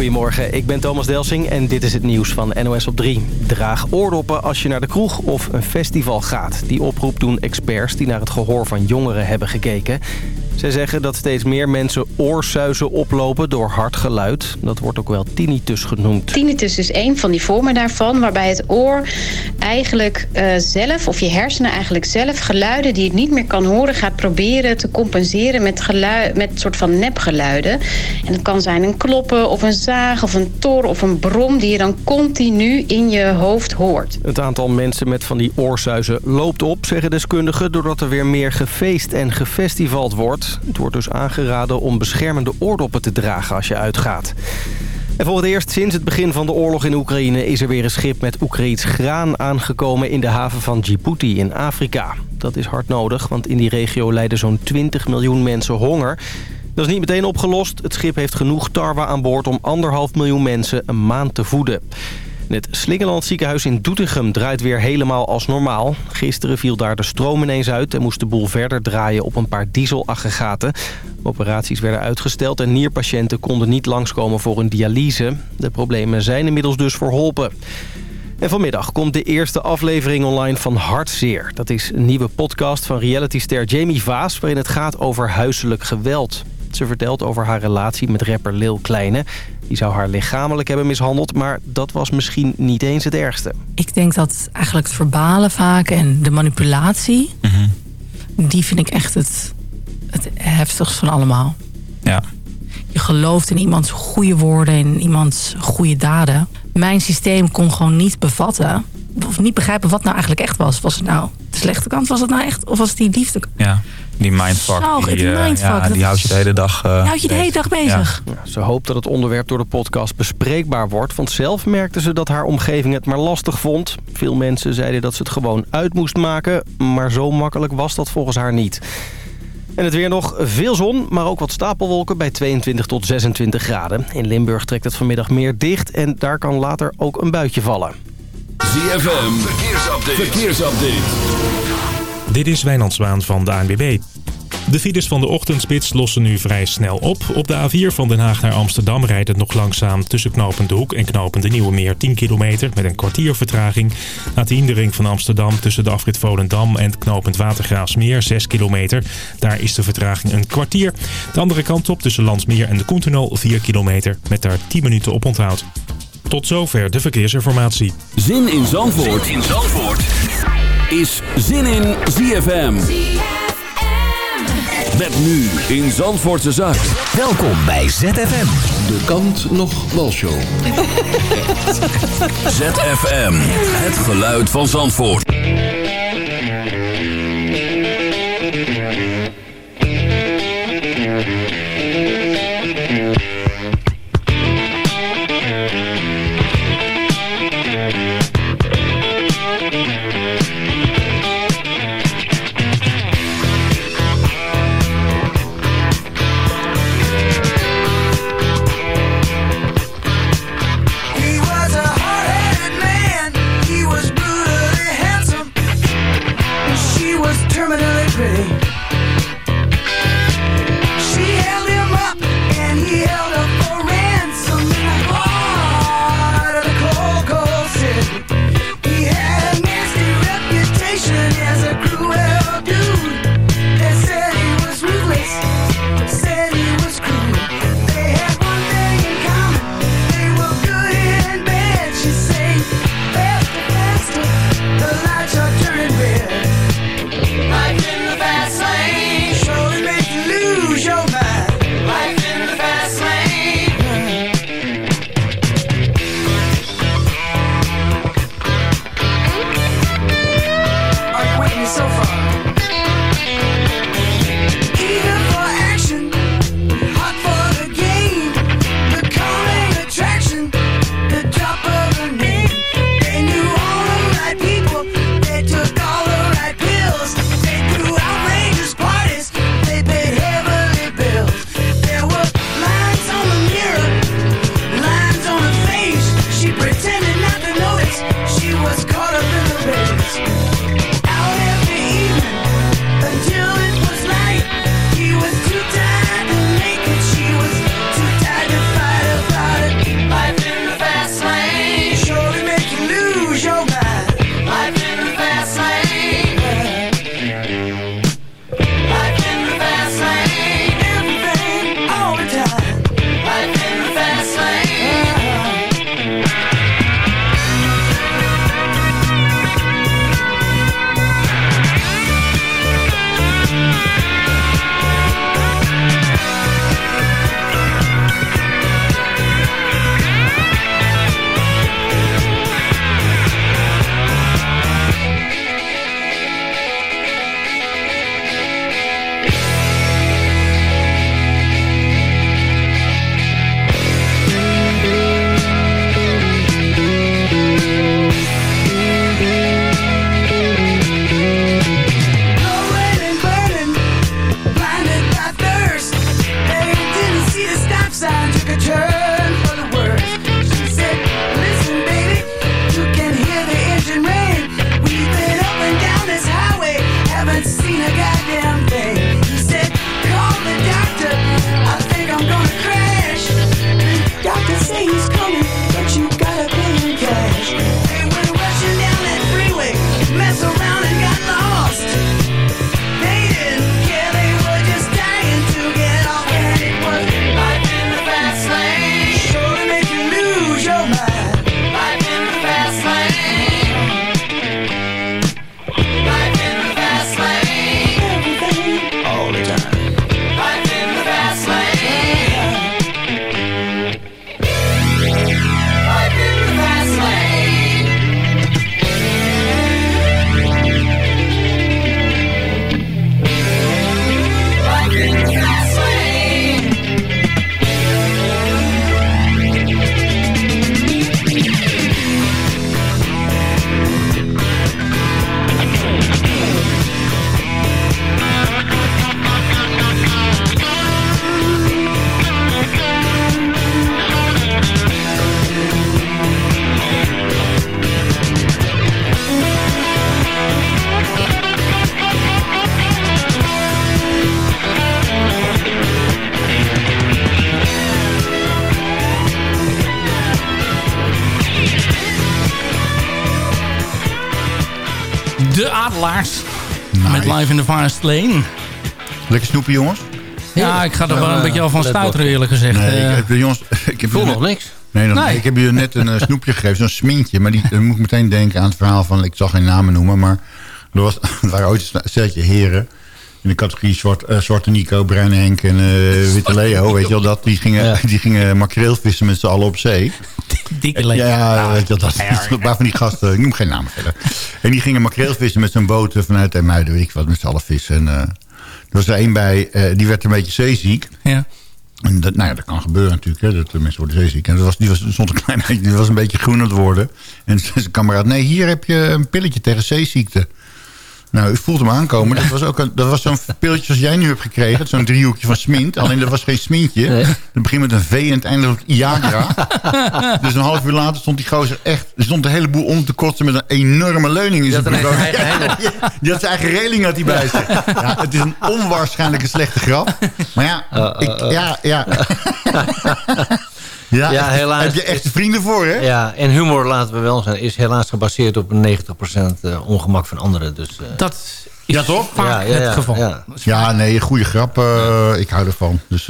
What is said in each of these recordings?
Goedemorgen, ik ben Thomas Delsing en dit is het nieuws van NOS op 3. Draag oordoppen als je naar de kroeg of een festival gaat. Die oproep doen experts die naar het gehoor van jongeren hebben gekeken. Zij zeggen dat steeds meer mensen oorsuizen oplopen door hard geluid. Dat wordt ook wel tinnitus genoemd. Tinnitus is een van die vormen daarvan... waarbij het oor eigenlijk uh, zelf, of je hersenen eigenlijk zelf... geluiden die het niet meer kan horen gaat proberen te compenseren... met, geluid, met een soort van nepgeluiden. En dat kan zijn een kloppen of een zaag of een tor of een brom... die je dan continu in je hoofd hoort. Het aantal mensen met van die oorsuizen loopt op, zeggen deskundigen... doordat er weer meer gefeest en gefestivald wordt... Het wordt dus aangeraden om beschermende oordoppen te dragen als je uitgaat. En voor het eerst sinds het begin van de oorlog in Oekraïne... is er weer een schip met Oekraïns graan aangekomen in de haven van Djibouti in Afrika. Dat is hard nodig, want in die regio lijden zo'n 20 miljoen mensen honger... Dat is niet meteen opgelost. Het schip heeft genoeg tarwe aan boord om anderhalf miljoen mensen een maand te voeden. Het Slingeland ziekenhuis in Doetinchem draait weer helemaal als normaal. Gisteren viel daar de stroom ineens uit en moest de boel verder draaien op een paar dieselaggregaten. Operaties werden uitgesteld en nierpatiënten konden niet langskomen voor een dialyse. De problemen zijn inmiddels dus verholpen. En vanmiddag komt de eerste aflevering online van Hartzeer. Dat is een nieuwe podcast van realityster Jamie Vaas... waarin het gaat over huiselijk geweld. Ze vertelt over haar relatie met rapper Lil Kleine. Die zou haar lichamelijk hebben mishandeld, maar dat was misschien niet eens het ergste. Ik denk dat eigenlijk het verbalen vaak en de manipulatie... Mhm. die vind ik echt het, het heftigst van allemaal. Ja. Je gelooft in iemands goede woorden, in iemands goede daden. Mijn systeem kon gewoon niet bevatten... of niet begrijpen wat nou eigenlijk echt was. Was het nou de slechte kant? Was het nou echt? Of was het die liefde? Ja die mindfuck. die, uh, Ja, die houdt je de hele dag uh, houdt je de hele dag bezig. Ja. ze hoopt dat het onderwerp door de podcast bespreekbaar wordt. Want zelf merkte ze dat haar omgeving het maar lastig vond. Veel mensen zeiden dat ze het gewoon uit moest maken. Maar zo makkelijk was dat volgens haar niet. En het weer nog veel zon, maar ook wat stapelwolken bij 22 tot 26 graden. In Limburg trekt het vanmiddag meer dicht en daar kan later ook een buitje vallen. ZFM, verkeersupdate. verkeersupdate. Dit is Wijnand Zwaan van de ANWB. De files van de ochtendspits lossen nu vrij snel op. Op de A4 van Den Haag naar Amsterdam rijdt het nog langzaam tussen Knopende Hoek en Knopende Nieuwe Meer 10 kilometer met een kwartier vertraging. Na de hindering van Amsterdam tussen de afrit Volendam en Knopend Watergraafsmeer 6 kilometer. Daar is de vertraging een kwartier. De andere kant op tussen Landsmeer en de Koentunnel 4 kilometer met daar 10 minuten op onthoud. Tot zover de verkeersinformatie. Zin in Zandvoort, zin in Zandvoort is zin in ZFM. Met nu in Zandvoortse Zaak. Welkom bij ZFM. De kant nog walshow. ZFM. Het geluid van Zandvoort. De Adelaars. Met Live in the Fast Lane. Lekker snoepen, jongens? Ja, ik ga er wel een beetje al van stuiteren, eerlijk gezegd. Nee, ik heb, jongens, ik heb voel nog niks. Nee, dan, ik heb je net een snoepje gegeven, zo'n smintje. Maar die dan moet ik meteen denken aan het verhaal van... ik zal geen namen noemen, maar er, was, er waren ooit een steltje heren in de categorie zwart, uh, Zwarte Nico, Bruine Henk en uh, Witte Leo, weet je wel, dat, die gingen, ja. die gingen makreel vissen met z'n allen op zee. Dikke. Ja, je wel, dat is van die gasten, ik noem geen namen verder. En die gingen makreel vissen met zo'n boot vanuit IJmuiden, weet ik wat, met z'n allen vissen. En uh, er was er één bij, die werd een beetje zeeziek. Ja. En dat, nou ja, dat kan gebeuren natuurlijk, hè, dat de mensen worden zeeziek. En dat was, die was, stond een klein beetje, die was een beetje groen aan het worden. En zijn kameraad, nee, hier heb je een pilletje tegen zeeziekte. Nou, u voelt hem aankomen. Dat was, ook een, dat was zo'n piltje zoals jij nu hebt gekregen. Zo'n driehoekje van smint. Alleen dat was geen smintje. Nee. Dat begint met een V en het eindigt op Iagra. dus een half uur later stond die gozer echt... Stond een heleboel om te kotsen met een enorme leuning in zijn broek. Die had zijn eigen reling had hij bij zich. Ja, het is een onwaarschijnlijke slechte grap. Maar ja, uh, uh, ik, ja, ja. Ja, ja helaas. Heb je echte vrienden voor, hè? Ja, en humor, laten we wel zijn, is helaas gebaseerd op een 90% eh, ongemak van anderen. Dus, uh, dat is ja, toch? vaak ja, ja, het geval. Ja, ja nee, goede grap. Uh, ik hou ervan. Dus,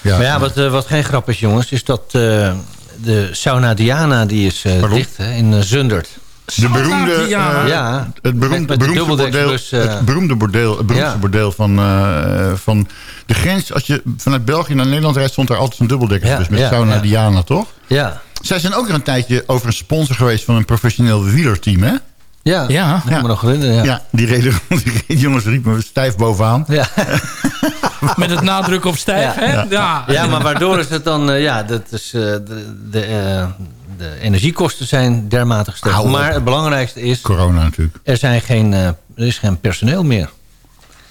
ja. Maar ja, wat, wat geen grap is, jongens, is dat de Sauna Diana, die is dicht hè, in Zundert. De beroemde, ja. het beroemde, beroemde bordeel, dus, het beroemde bordeel, het beroemde bordeel van, uh, van de grens. Als je vanuit België naar Nederland reist, stond er altijd een dubbeldekker. dus met Sauna Diana, toch? Ja. Zij zijn ook er een tijdje over een sponsor geweest van een professioneel wielerteam, hè? Ja, ja. ja. nog herinneren. Ja. ja, die reden, die jongens riepen stijf bovenaan. Ja. Met het nadruk op stijf, ja. hè? Ja. ja, maar waardoor is het dan... Uh, ja, dat is uh, de... de uh, de energiekosten zijn dermate gestegen. Maar het belangrijkste is... Corona natuurlijk. Er, zijn geen, uh, er is geen personeel meer.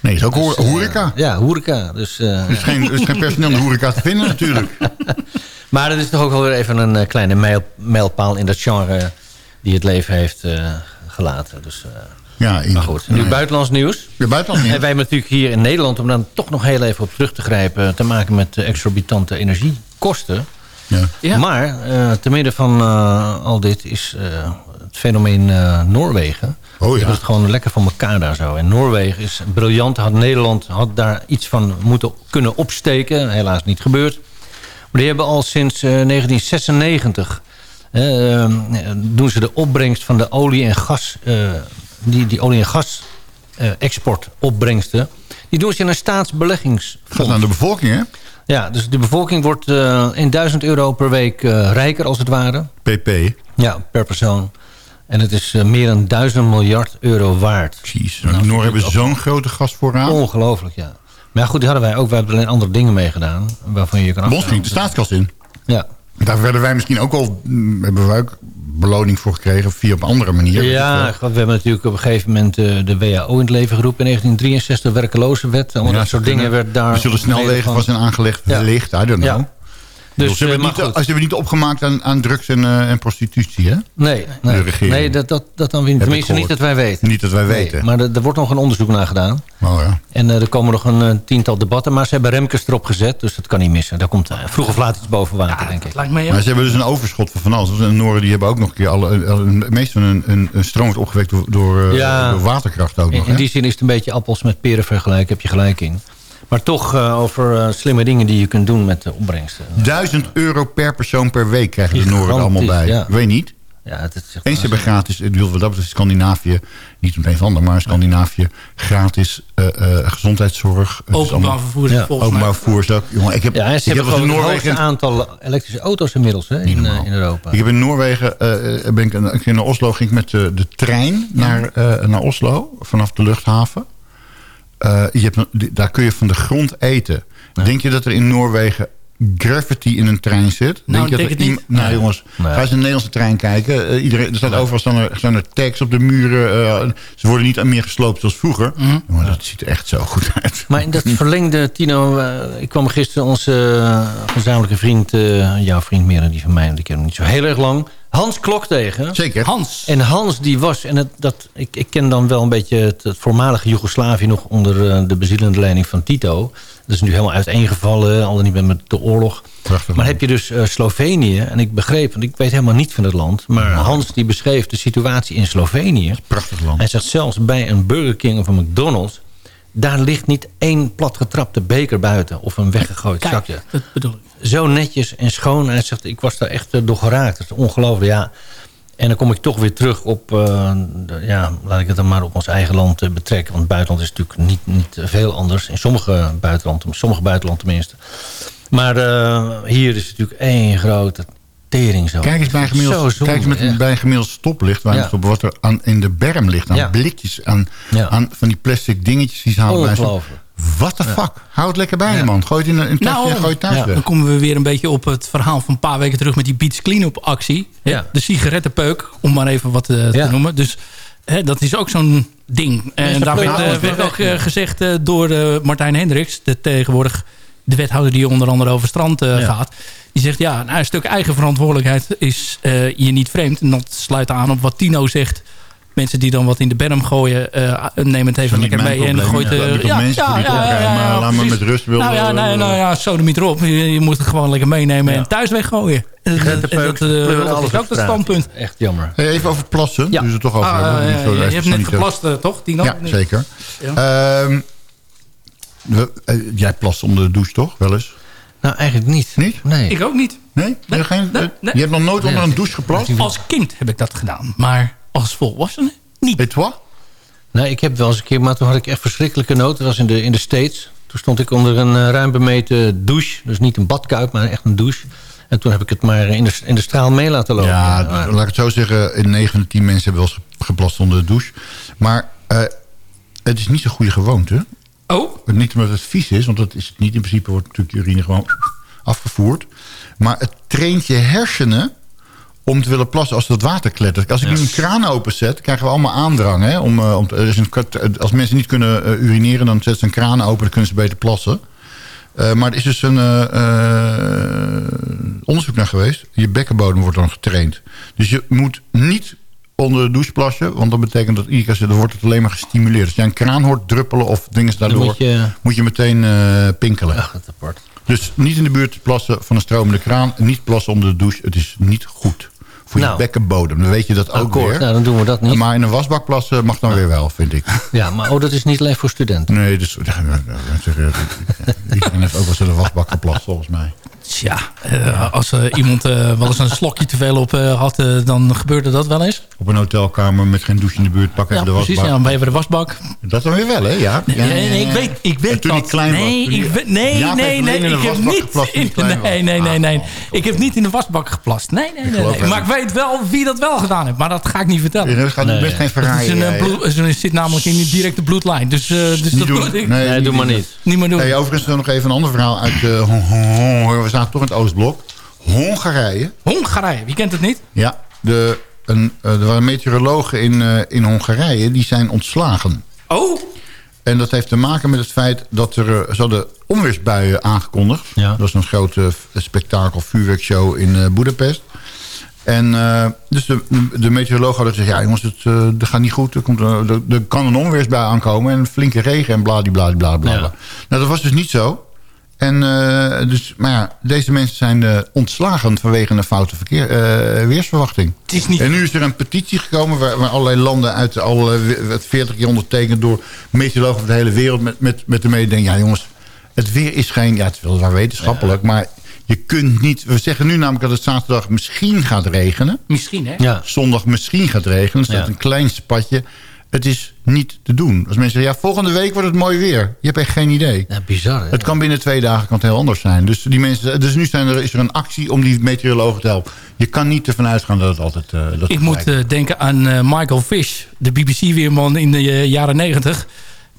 Nee, het is ook dus, horeca. Uh, ja, horeca. Dus, uh, er, is geen, er is geen personeel in de horeca te vinden natuurlijk. maar dat is toch ook wel weer even een kleine mijl, mijlpaal in dat genre... die het leven heeft gelaten. Dus, ja, maar goed, nu buitenlands nieuws. Ja, buitenlands nieuws. En wij hebben natuurlijk hier in Nederland... om dan toch nog heel even op terug te grijpen... te maken met exorbitante energiekosten... Ja. Maar uh, te midden van uh, al dit is uh, het fenomeen Noorwegen. Oh ja. Het is gewoon lekker van elkaar daar zo. En Noorwegen is briljant. Had Nederland had daar iets van moeten kunnen opsteken. Helaas niet gebeurd. Maar die hebben al sinds 1996... doen ze de opbrengst van de olie- en gas... die, die olie- en gas export opbrengsten... die doen ze in een staatsbeleggingsfonds. Gaat naar de bevolking, hè? Ja, dus de bevolking wordt uh, in 1000 euro per week uh, rijker als het ware. PP? Ja, per persoon. En het is uh, meer dan 1000 miljard euro waard. Jeez, nou, Noor hebben zo'n grote gasvoorraad. Ongelooflijk, ja. Maar ja, goed, die hadden wij ook. Wij hebben alleen andere dingen meegedaan. Waarvan je kan Bos ging de staatskas in. Ja. Daar werden wij misschien ook al... Mm, hebben wij ook beloning voor gekregen via op een andere manier. Ja, we hebben natuurlijk op een gegeven moment uh, de WHO in het leven geroepen. In 1963 werkeloze wet. Allemaal ja, dat soort dingen werd daar... Er zullen snelwegen van zijn aangelegd, ja. wellicht, I don't know. Ja. Dus, ze hebben, niet, als je niet opgemaakt aan, aan drugs en, uh, en, prostitutie, hè? Nee, nee, nee dat, dat, dat dan weer Tenminste, niet dat wij weten. Niet dat wij nee, weten. Maar er wordt nog een onderzoek naar gedaan. Oh, ja. En uh, er komen nog een uh, tiental debatten. Maar ze hebben Remkes erop gezet, dus dat kan niet missen. Daar komt vroeg of laat iets boven water, ja, denk ik. Lijkt mij maar ze hebben dus een overschot van van alles. En Noorden die hebben ook nog een keer... Alle, meestal een, een, een stroom wordt opgewekt door, door, ja, door waterkracht ook in, nog. In die zin is het een beetje appels met peren vergelijken. Heb je gelijk in. Maar toch uh, over uh, slimme dingen die je kunt doen met de opbrengsten. Duizend euro per persoon per week krijgen de Noorden allemaal bij. Ja. Weet niet? Ja, het is Eens hebben gratis, ik bedoel, dat betreft Scandinavië, niet een van ander, maar Scandinavië, gratis uh, gezondheidszorg. Openbaar vervoer. Ja, openbaar vervoer is ook. Jongen, ik heb, ja, en ze ik hebben heb in Noorwegen een aantal elektrische auto's inmiddels hè, in, in Europa. Ik heb in Noorwegen, ben ik, ik in Oslo ging ik met de, de trein naar, naar Oslo, vanaf de luchthaven. Uh, je hebt, daar kun je van de grond eten. Denk je dat er in Noorwegen gravity in een trein zit? Nou, denk je dat niet. Nou jongens, ga eens een Nederlandse trein kijken. Uh, iedereen, er staat overal staan er, staan er tags op de muren. Uh, ze worden niet meer gesloopt zoals vroeger. Mm Maar dat ziet er echt zo goed uit. Maar in dat verlengde, Tino... ik kwam gisteren onze gezamenlijke vriend... jouw vriend meer dan die van mij, die ken hem niet zo heel erg lang... Hans Klok tegen. Zeker. Hans. En Hans die was, en het, dat, ik, ik ken dan wel een beetje het, het voormalige Joegoslavië nog onder uh, de bezielende leiding van Tito. Dat is nu helemaal uiteengevallen, al niet meer met de oorlog. Prachtig, maar heb je dus uh, Slovenië, en ik begreep, want ik weet helemaal niet van het land. Maar Ja. Hans die beschreef de situatie in Slovenië. Prachtig land. Hij zegt zelfs bij een Burger King of een McDonald's... daar ligt niet één platgetrapte beker buiten of een weggegooid Kijk, zakje. dat bedoel ik. Zo netjes en schoon. Hij zegt, ik was daar echt eh, door geraakt. Dat is ongelooflijk, ja. En dan kom ik toch weer terug op... eh, de- ja, laat ik het dan maar op ons eigen land eh, betrekken. Want het buitenland is natuurlijk niet, niet veel anders. In sommige buitenlanden, sommige buitenlanden tenminste. Maar hier is het natuurlijk één grote tering zo. Kijk eens bij gemiddeld, kijk eens met, ja. bij gemiddeld stoplicht. Waar Ja. wat er aan, in de berm ligt. Aan Ja. blikjes. Aan, aan van die plastic dingetjes die ze halen Ongelooflijk. What the fuck? Houd het lekker bij je, Ja. man. Gooi het in een, tasje Nou, en gooi het thuis ja. weg. Dan komen we weer een beetje op het verhaal van een paar weken terug... met die Beats Clean-up actie. De sigarettenpeuk, om maar even wat eh, Ja. te noemen. Dus hè, dat is ook zo'n ding. En daar werd, eh, werd ook eh, gezegd door eh, Martijn Hendricks... De, tegenwoordig de wethouder die onder andere over strand eh, Ja. gaat... Die zegt, ja, nou, een stuk eigen verantwoordelijkheid is eh, je niet vreemd. En dat sluit aan op wat Tino zegt... Mensen die dan wat in de berm gooien, eh neem het even lekker mee. En gooit... Ja, eh, mensen die het opruimen, maar laat me met rust willen- Nou ja, nee, nou ja, sodemiet erop. Je, je moet het gewoon lekker meenemen Ja. en thuis weggooien. En dat, en dat, eh, dat is ook het standpunt. Echt jammer. Hey, even over plassen. Ja. Dus het toch over Ah, eh, zo je hebt net geplast, eh, toch? Tino? Ja, Nee. zeker. Ehm, eh, jij plast onder de douche toch? Wel eens? Nou, eigenlijk niet. Niet? Nee. Ik ook niet. Nee? Nee, Geen- nee, eh, nee. Je hebt nog nooit onder een douche geplast? Als kind heb ik dat gedaan. Maar als volwassene niet. Et toi? Nee, ik heb wel eens een keer, maar toen had ik echt verschrikkelijke nood. Dat was in de, in de States. Toen stond ik onder een eh, ruim bemeten douche. Dus niet een badkuip, maar echt een douche. En toen heb ik het maar in de, in de straal mee laten lopen. Ja, maar- laat ik het zo zeggen. In 9 van de 10 mensen hebben wel eens geplast onder de douche. Maar eh, het is niet zo'n goede gewoonte. Oh, Niet omdat het vies is, want dat is het niet. In principe wordt natuurlijk je urine gewoon afgevoerd. Maar het traint je hersenen om te willen plassen als dat water klettert. Als ik nu een kraan openzet, krijgen we allemaal aandrang. Hè? Om, eh, om, te- er is een, kat- als mensen niet kunnen eh, urineren, dan zetten ze een kraan open... dan kunnen ze beter plassen. Eh, maar er is dus een eh, eh, onderzoek naar geweest. Je bekkenbodem wordt dan getraind. Dus je moet niet onder de douche plassen. Want dat betekent dat iedere keer wordt het alleen maar gestimuleerd. Als je een kraan hoort druppelen of dingen daardoor... moet je- moet je meteen eh, pinkelen. Ach, wat apart. Dus niet in de buurt plassen van een stromende kraan. Niet plassen onder de douche. Het is niet goed voor Nou. je bekkenbodem. Dan weet je dat ook Akkoord, weer. nou, dan doen we dat niet. Maar in een wasbak plassen mag dan weer wel, vind ik. Ja, maar oh, dat is niet alleen voor studenten. Nee, dus, iedereen heeft ook wel eens in de wasbak geplast, volgens mij. tja. eh, als eh, iemand eh, wel eens een slokje te veel op eh, had, eh, dan gebeurde dat wel eens. Op een hotelkamer met geen douche in de buurt, pak even Ja, de precies. wasbak. Ja, dan ben je bij de wasbak. Dat dan weer wel, hè? Ja. Nee, nee, nee, ik weet, ik weet En toen dat. klein was, nee, ik weet- nee, Jaap nee, nee. de Ik heb wasbak niet geplast in, nee, was. nee, nee, Ah, nee. Ik heb niet in de wasbak geplast. Nee, nee, nee. nee. het Maar ik weet wel wie dat wel gedaan heeft. Maar dat ga ik niet vertellen. Ja, dat gaat Nee. best geen eh, bloed, is een- zit namelijk in die directe bloedlijn. Dus, eh, dus Niet dat doen. moet ik Nee, doe maar niet. niet meer doen. Hey, overigens nog even een ander verhaal uit uh, Hon- We zaten toch in het Oostblok. Hongarije. Hongarije, wie kent het niet? Ja, de, een, eh, er waren meteorologen in, eh, in Hongarije die zijn ontslagen. Oh, En dat heeft te maken met het feit dat er... eh, Ze hadden onweersbuien aangekondigd. Ja. Dat is een grote spektakel, vuurwerkshow in eh Budapest. En eh, dus de, de meteoroloog hadden gezegd... ja jongens, het, eh, dat gaat niet goed. Er, komt, een- er, er kan een onweersbui aankomen en flinke regen en bladibladibladibla. Ja. Nou, dat was dus niet zo. En eh, dus, maar ja, deze mensen zijn eh, ontslagen vanwege een foute verkeer, eh, weersverwachting. het is niet... En nu is er een petitie gekomen waar, waar allerlei landen uit alle we- 40 keer ondertekend door meteorologen van de hele wereld met, met, met de mededeling. Ja jongens, het weer is geen, ja het is wel wetenschappelijk, maar je kunt niet, we zeggen nu namelijk dat het zaterdag misschien gaat regenen. Misschien, hè? Ja. Zondag misschien gaat regenen, er staat Ja. een klein spatje. Het is niet te doen. Als mensen zeggen, ja volgende week wordt het mooi weer. Je hebt echt geen idee. Ja, bizar, hè? Het kan binnen twee dagen kan het heel anders zijn. Dus, die mensen, dus nu zijn er, is er een actie om die meteorologen te helpen. Je kan niet ervan uitgaan dat het altijd... eh, dat Ik moet eh, denken aan eh, Michael Fish, de BBC-weerman in de jaren negentig.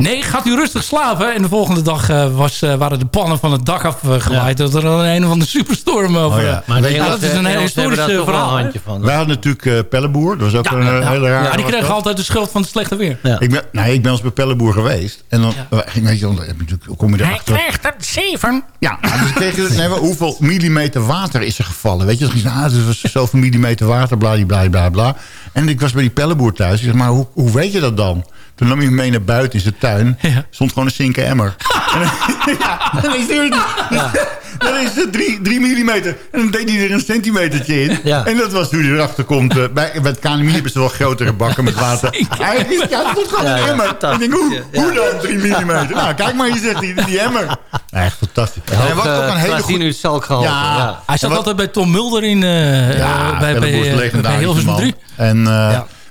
Nee, gaat u rustig slapen. En de volgende dag uh, was, uh, waren de pannen van het dak afgewaaid. Ja. Dat er een, een of andere superstorm over... Oh ja. Maar ja, dat is een heel historisch verhaal. Een van, Wij hadden natuurlijk uh, Pelleboer. Dat was ook een hele raar... Ja, die kreeg altijd de schuld van het slechte weer. Ik, ben, nee, ik ben eens bij Pelleboer geweest. En dan, weet je, dan kom je erachter... Hij krijgt een zeven. Ja, dus kreeg je, nee, hoeveel millimeter water is er gevallen? Weet je, dan ah, het was zoveel millimeter water, bla, bla, bla, bla. En ik was bij die Pelleboer thuis. Ik zeg, maar hoe, hoe weet je dat dan? Toen nam hij hem mee naar buiten in zijn tuin. Ja. Stond gewoon een zinken emmer. ja, dan is er, ja. dan is het drie, drie millimeter. En dan deed hij er een centimetertje in. Ja. En dat was toen hij erachter komt. Uh, bij, bij het KNMI hebben ze wel grotere bakken met water. Hij ja, stond gewoon een emmer. Ik denk, hoe, hoe dan drie millimeter? Nou, kijk maar, je zegt die, die emmer. echt fantastisch. Ja, hij was ook een hele goede zalkgehalte. Ja. Hij zat altijd bij Tom Mulder in... Uh, ja, bij, bij, bij, bij Hilversum 3. En...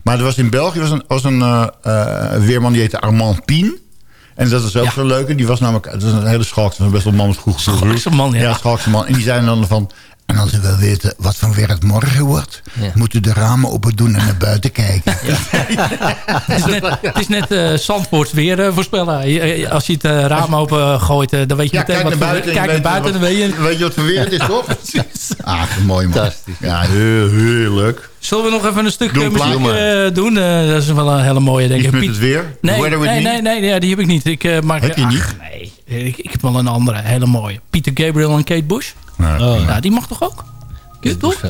Maar er was in België was een, was een uh, weerman die heette Armand Pien. En dat was ook zo leuk. Die was namelijk, dat was een hele schalkse, best wel man met goed Schalkse man, ja. Ja, schalkse man. En die zeiden dan van, en als u wil weten wat van weer het morgen wordt... moet u de ramen open doen en naar buiten kijken. het is net, het is net uh, Zandvoort weer uh, voorspellen. Als je het uh, raam open gooit, dan weet je ja, meteen kijk wat naar buiten, kijk naar buiten, dan weet je... Weet je wat voor weer het is, toch? ah, mooi man. Ja, heel, leuk. Zullen we nog even een stuk doen, muziek doen? dat is wel een hele mooie, denk ik. Piet... het weer? Nee, nee, nee, nee, nee, die heb ik niet. Ik, maar, heb je ach, niet? Nee, ik, ik heb wel een andere, hele mooie. Pieter Gabriel en Kate Bush. Nou, oh, ja. die mag toch ook? Kut toch?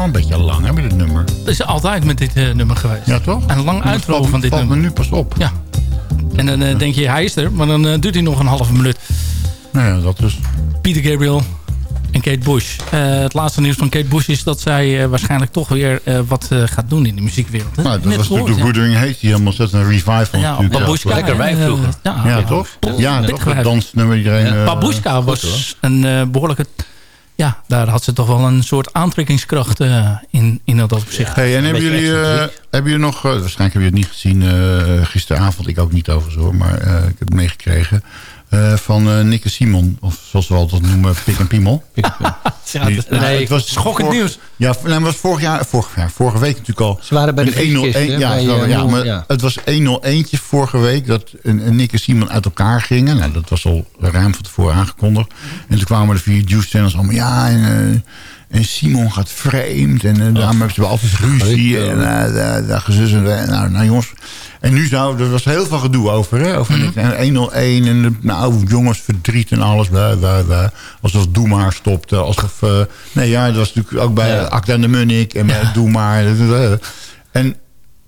Wel een beetje lang, hè, met dit nummer. Dat is altijd met dit uh, nummer geweest. Ja, toch? Een lang uitro valt, van dit valt nummer. me nu pas op. Ja. En dan uh, denk je, hij is er. Maar dan uh, duurt hij nog een halve minuut. Nou ja, dat dus. Peter Gabriel en Kate Bush. Uh, het laatste nieuws van Kate Bush is dat zij uh, waarschijnlijk toch weer uh, wat gaat doen in de muziekwereld. Hè? Nou, dat Net was natuurlijk de Wuthering Heights die helemaal zet een revival. Ja, Babushka. Lekker wij vroeger. ja, ja, toch? Ja, toch? Het dansnummer iedereen. Babushka was een behoorlijke... Ja, daar had ze toch wel een soort aantrekkingskracht in, in dat opzicht. Hey, en hebben jullie, hebben jullie nog... waarschijnlijk hebben jullie het niet gezien gisteravond. Ik ook niet overigens hoor, maar ik heb het meegekregen. Uh, van uh, Nikke Simon. Of zoals we altijd noemen, Pik en Piemel. ja, die, nee, nee, het was schokkend vorig, nieuws. Ja, het was vorig jaar, vorig, ja, vorige week natuurlijk al. Ze waren bij de 101. Ja, bij, uh, ja, maar ja. het was 101 vorige week dat een, een Nick en Simon uit elkaar gingen. Nou, dat was al ruim van tevoren aangekondigd. En toen kwamen de vier Juice Channels allemaal, ja, en, en Simon gaat vreemd. En uh, daarom hebben ze altijd ruzie. En uh, daar gezus en nou, nou jongens. En nu zou, er was heel veel gedoe over, hè? Over mm -hmm. 101 en de, nou, jongens verdriet en alles. Blah, blah, blah. Alsof Doe maar stopte. Alsof, uh, nee ja, dat was natuurlijk ook bij ja. Acta en de Munnik en bij ja. Doe maar. En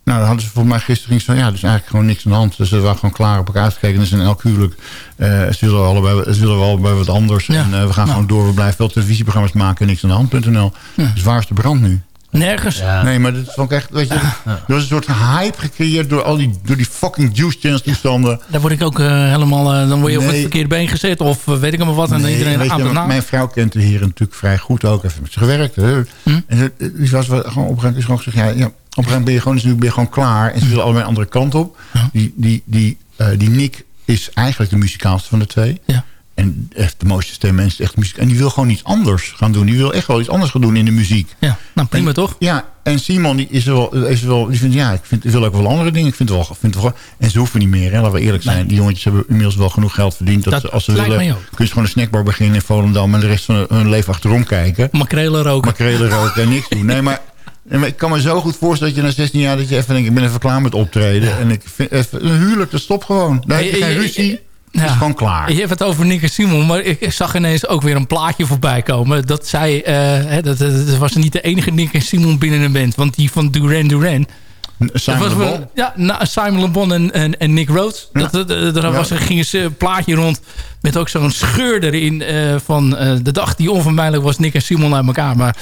nou, dan hadden ze volgens mij gisteren zo, ja, dus eigenlijk gewoon niks aan de hand. Dus ze waren gewoon klaar op elkaar gekeken. Dus in elk huwelijk, uh, ze willen allebei, ze willen wel bij wat anders. Ja. En uh, we gaan ja. gewoon door, we blijven wel televisieprogramma's maken. Niks aan de hand.nl. Dus waar is de brand nu? Nergens. Ja. Nee, maar dat vond ik echt, weet je, ja. er was een soort hype gecreëerd door al die, door die fucking juice channels toestanden. Daar word ik ook uh, helemaal, uh, dan word je nee. op het verkeerde been gezet of uh, weet ik maar wat. En nee, iedereen aan je, Mijn vrouw kent de heren natuurlijk vrij goed ook, heeft met ze gewerkt. Hè. Hm? En die was gewoon op een gegeven moment gezegd, ja, ja, op een gegeven moment ben je gewoon, dus nu ben je gewoon klaar. En ze willen allebei een andere kant op. Die, die, die, die Nick is eigenlijk de muzikaalste van de twee. Ja. En echt de mooiste stem is echt muziek. En die wil gewoon iets anders gaan doen. Die wil echt wel iets anders gaan doen in de muziek. Ja, nou prima en, toch? Ja, en Simon die is er wel, is er wel die vindt, ja, ik, vind, wil ook wel andere dingen. Ik vind het wel, vind het wel en ze hoeven niet meer, hè, laten we eerlijk zijn. Nee. Die jongetjes hebben inmiddels wel genoeg geld verdiend. Dat, dat ze, als ze willen, kunnen ze gewoon een snackbar beginnen in Volendam... en de rest van hun leven achterom kijken. Makrelen roken. Makrelen roken en niks doen. Nee, maar... Ik kan me zo goed voorstellen dat je na 16 jaar... dat je even denkt, ik ben even klaar met optreden. En ik vind even, een huwelijk, dat stopt gewoon. Daar heb je geen ruzie. Ja. is gewoon klaar. Je hebt het over Nick en Simon, maar ik zag ineens ook weer een plaatje voorbij komen. Dat zij, uh, dat, dat, was niet de enige Nick en Simon binnen een band. Want die van Duran Duran... Simon Le Bon? Ja, Simon Le Bon en, en, en Nick Rhodes. Ja. Dat, dat, daar was, ging een plaatje rond met ook zo'n scheur erin uh, van uh, de dag die onvermijdelijk was Nick en Simon uit elkaar. Maar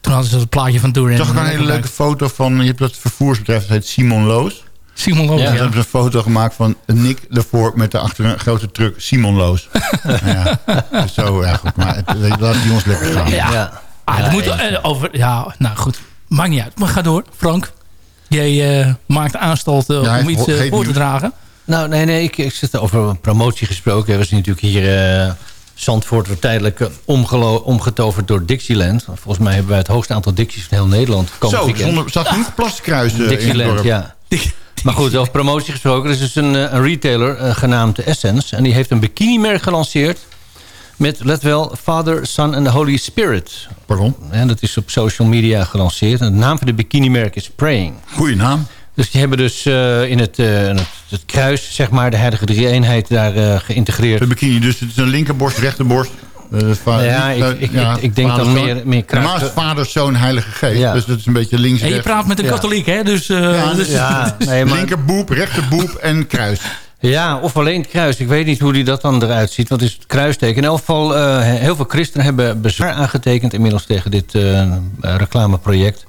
toen hadden ze het plaatje van Duran. Zag ik een hele leuke foto van, je hebt dat vervoersbedrijf, dat heet Simon Loos. Simon Loos, ja. ja. Ze hebben een foto gemaakt van Nick ervoor met daarachter een grote truck Simon Loos. ja, zo, ja goed. Maar het, laat die jongens lekker gaan. Ja, ja. Ah, ja, moet, uh, over, ja nou goed. Maakt niet uit. Maar ga door. Frank, jij uh, maakt aanstalt uh, ja, om iets uh, voor te dragen. Nou, nee, nee. Ik, ik zit over promotie gesproken. We zien natuurlijk hier... Zandvoort wordt tijdelijk omgetoverd door Dixieland. Volgens mij hebben wij het hoogste aantal Dixies van heel Nederland. Zo, zonder, zat niet plaskruis uh, Dixieland, ja. Maar goed, over promotie gesproken. Er is dus een, een retailer uh, genaamd Essence. En die heeft een bikini-merk gelanceerd. Met, let wel, Father, Son and the Holy Spirit. Pardon? En dat is op social media gelanceerd. En de naam van de bikini-merk is Praying. Goeie naam. Dus die hebben dus uh, in het, uh, het, het, kruis, zeg maar, de heilige drie-eenheid daar geïntegreerd. De bikini, dus het is een linkerborst, rechterborst. Ja, ik, ik, ja, ik, ik denk dan meer, meer kruis. Normaal is vader, zoon, heilige geest. Ja. Dus dat is een beetje links en je praat met een katholiek, hè? Dus, ja, dus, ja, nee, maar... Linkerboep, rechterboep en kruis. Ja, of alleen het kruis. Ik weet niet hoe die dat dan eruit ziet. Want het is het kruisteken. In elk geval, uh, heel veel christenen hebben bezwaar aangetekend... inmiddels tegen dit uh, reclameproject.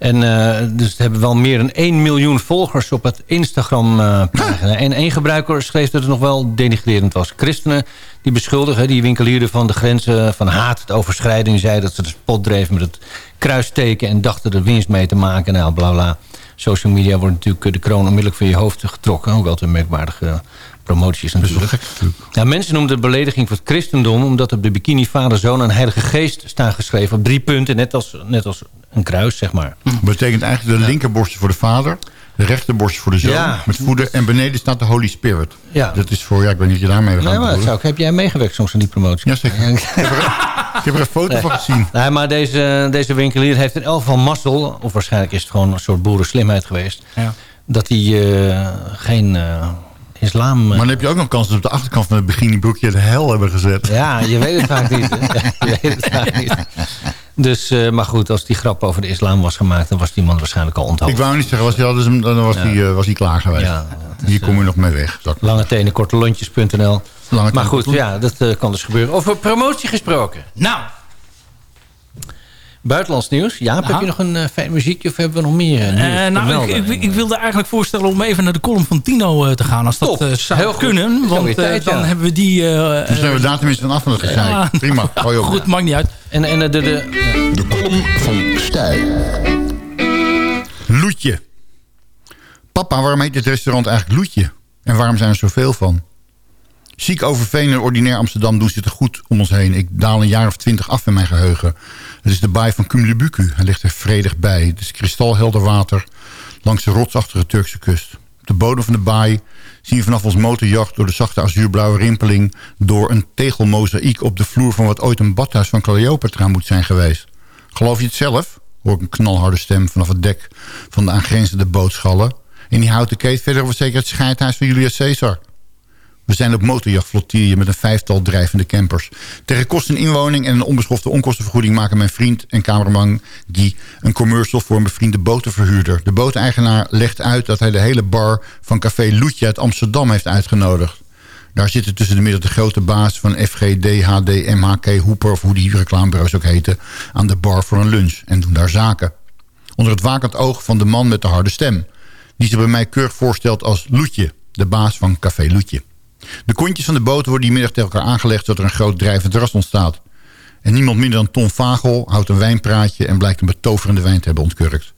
En uh, dus hebben wel meer dan 1 miljoen volgers op het Instagram-pagina. en één gebruiker schreef dat het nog wel denigrerend was. Christenen die beschuldigen, die winkelierden van de grenzen van haat, het overschrijden. Die zeiden dat ze de spot dreven met het kruisteken en dachten er winst mee te maken. Nou, bla bla. Social media wordt natuurlijk de kroon onmiddellijk van je hoofd getrokken. Ook altijd een merkwaardige promoties natuurlijk. Ja, mensen noemen het belediging voor het christendom... omdat op de bikini vader, zoon en heilige geest staan geschreven... op drie punten, net als, net als een kruis, zeg maar. Dat betekent eigenlijk de linkerborstje voor de vader... de rechterborstje voor de zoon, ja. met voeder... en beneden staat de Holy Spirit. Ja. Dat is voor, ja, ik weet niet of je daarmee gaat nee, maar dat zou ik, Heb jij meegewerkt soms aan die promotie? Ja, zeker. ik, heb er, een foto nee. van gezien. Nee, maar deze, deze winkelier heeft in elk geval mazzel... of waarschijnlijk is het gewoon een soort boerenslimheid geweest... Ja. dat hij uh, geen... Uh, islam... Maar dan heb je ook nog kans dat op de achterkant van het bikinibroekje de hel hebben gezet. Ja, je weet het vaak niet. je weet het vaak niet. Dus, uh, maar goed, als die grap over de islam was gemaakt... dan was die man waarschijnlijk al onthoofd. Ik wou niet zeggen, was hij, dus, dan was, ja. hij, uh, was hij klaar geweest. Ja, Hier kom je nog mee weg. Lange tenen, korte lontjes.nl. Maar goed, ja, dat uh, kan dus gebeuren. Over promotie gesproken. Nou, Buitenlands nieuws. Jaap, heb je nog een uh, fijn muziekje of hebben we nog meer uh, nou, ik, ik, ik, wilde eigenlijk voorstellen om even naar de column van Tino uh, te gaan. Als dat zou Heel kunnen. Goed. Want tijd, dan ja. hebben we die... dan zijn we daar tenminste van af van het gezeik. Prima, gooi op. Goed, maakt niet uit. En, en de, de, de column van Stijl. Loetje. Papa, waarom heet dit restaurant eigenlijk Loetje? En waarom zijn er zoveel van? Ziek overveen en ordinair Amsterdam doen zitten goed om ons heen. Ik daal een jaar of twintig af in mijn geheugen. Het is de baai van Cumlebucu. Hij ligt er vredig bij. Het is kristalhelder water langs de rotsachtige Turkse kust. Op de bodem van de baai zien we vanaf ons motorjacht... door de zachte azuurblauwe rimpeling... door een tegelmozaïek op de vloer van wat ooit een badhuis van Cleopatra moet zijn geweest. Geloof je het zelf? Hoor ik een knalharde stem vanaf het dek van de aangrenzende bootschallen. In die houten keet verder we zeker het scheidhuis van Julius Caesar. We zijn op motorjachtflottille met een vijftal drijvende campers. Tegen kosten inwoning en een onbeschofte onkostenvergoeding... maken mijn vriend en cameraman Guy een commercial voor een bevriende botenverhuurder. De booteigenaar legt uit dat hij de hele bar van Café Loetje uit Amsterdam heeft uitgenodigd. Daar zitten tussen de midden de grote baas van FG, DHD, MHK, Hooper... of hoe die reclamebureaus ook heten, aan de bar voor een lunch en doen daar zaken. Onder het wakend oog van de man met de harde stem... die zich bij mij keurig voorstelt als Loetje, de baas van Café Loetje. De kontjes van de boot worden die middag tegen elkaar aangelegd... zodat er een groot drijvend ras ontstaat. En niemand minder dan Ton Vagel houdt een wijnpraatje... en blijkt een betoverende wijn te hebben ontkurkt.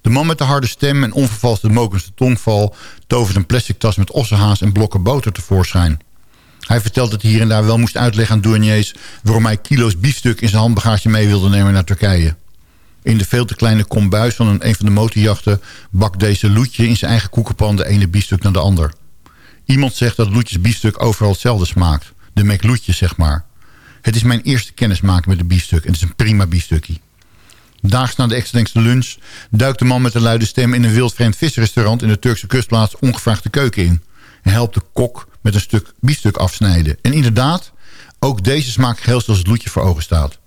De man met de harde stem en onvervalste mokenste tongval... tovert een plastic tas met ossenhaas en blokken boter tevoorschijn. Hij vertelt dat hij hier en daar wel moest uitleggen aan douaniers... waarom hij kilo's biefstuk in zijn handbagage mee wilde nemen naar Turkije. In de veel te kleine kombuis van een, een van de motorjachten... bakt deze Loetje in zijn eigen koekenpan de ene biefstuk naar de ander... Iemand zegt dat Loetjes biefstuk overal hetzelfde smaakt. De McLoetjes, zeg maar. Het is mijn eerste kennismaking met de biefstuk. En het is een prima biefstukje. Daags na de extra lunch duikt de man met een luide stem... in een wildvreemd visrestaurant in de Turkse kustplaats ongevraagd de keuken in. En helpt de kok met een stuk biefstuk afsnijden. En inderdaad, ook deze smaakt geheel zoals het Loetje voor ogen staat.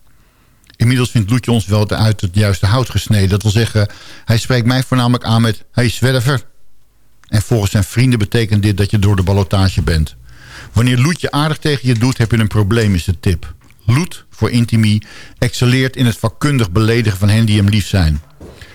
Inmiddels vindt Loetje ons wel uit het juiste hout gesneden. Dat wil zeggen, hij spreekt mij voornamelijk aan met... Hey zwerver, en volgens zijn vrienden betekent dit dat je door de ballotage bent. Wanneer Loet je aardig tegen je doet, heb je een probleem, is de tip. Loet, voor Intimi, excelleert in het vakkundig beledigen van hen die hem lief zijn.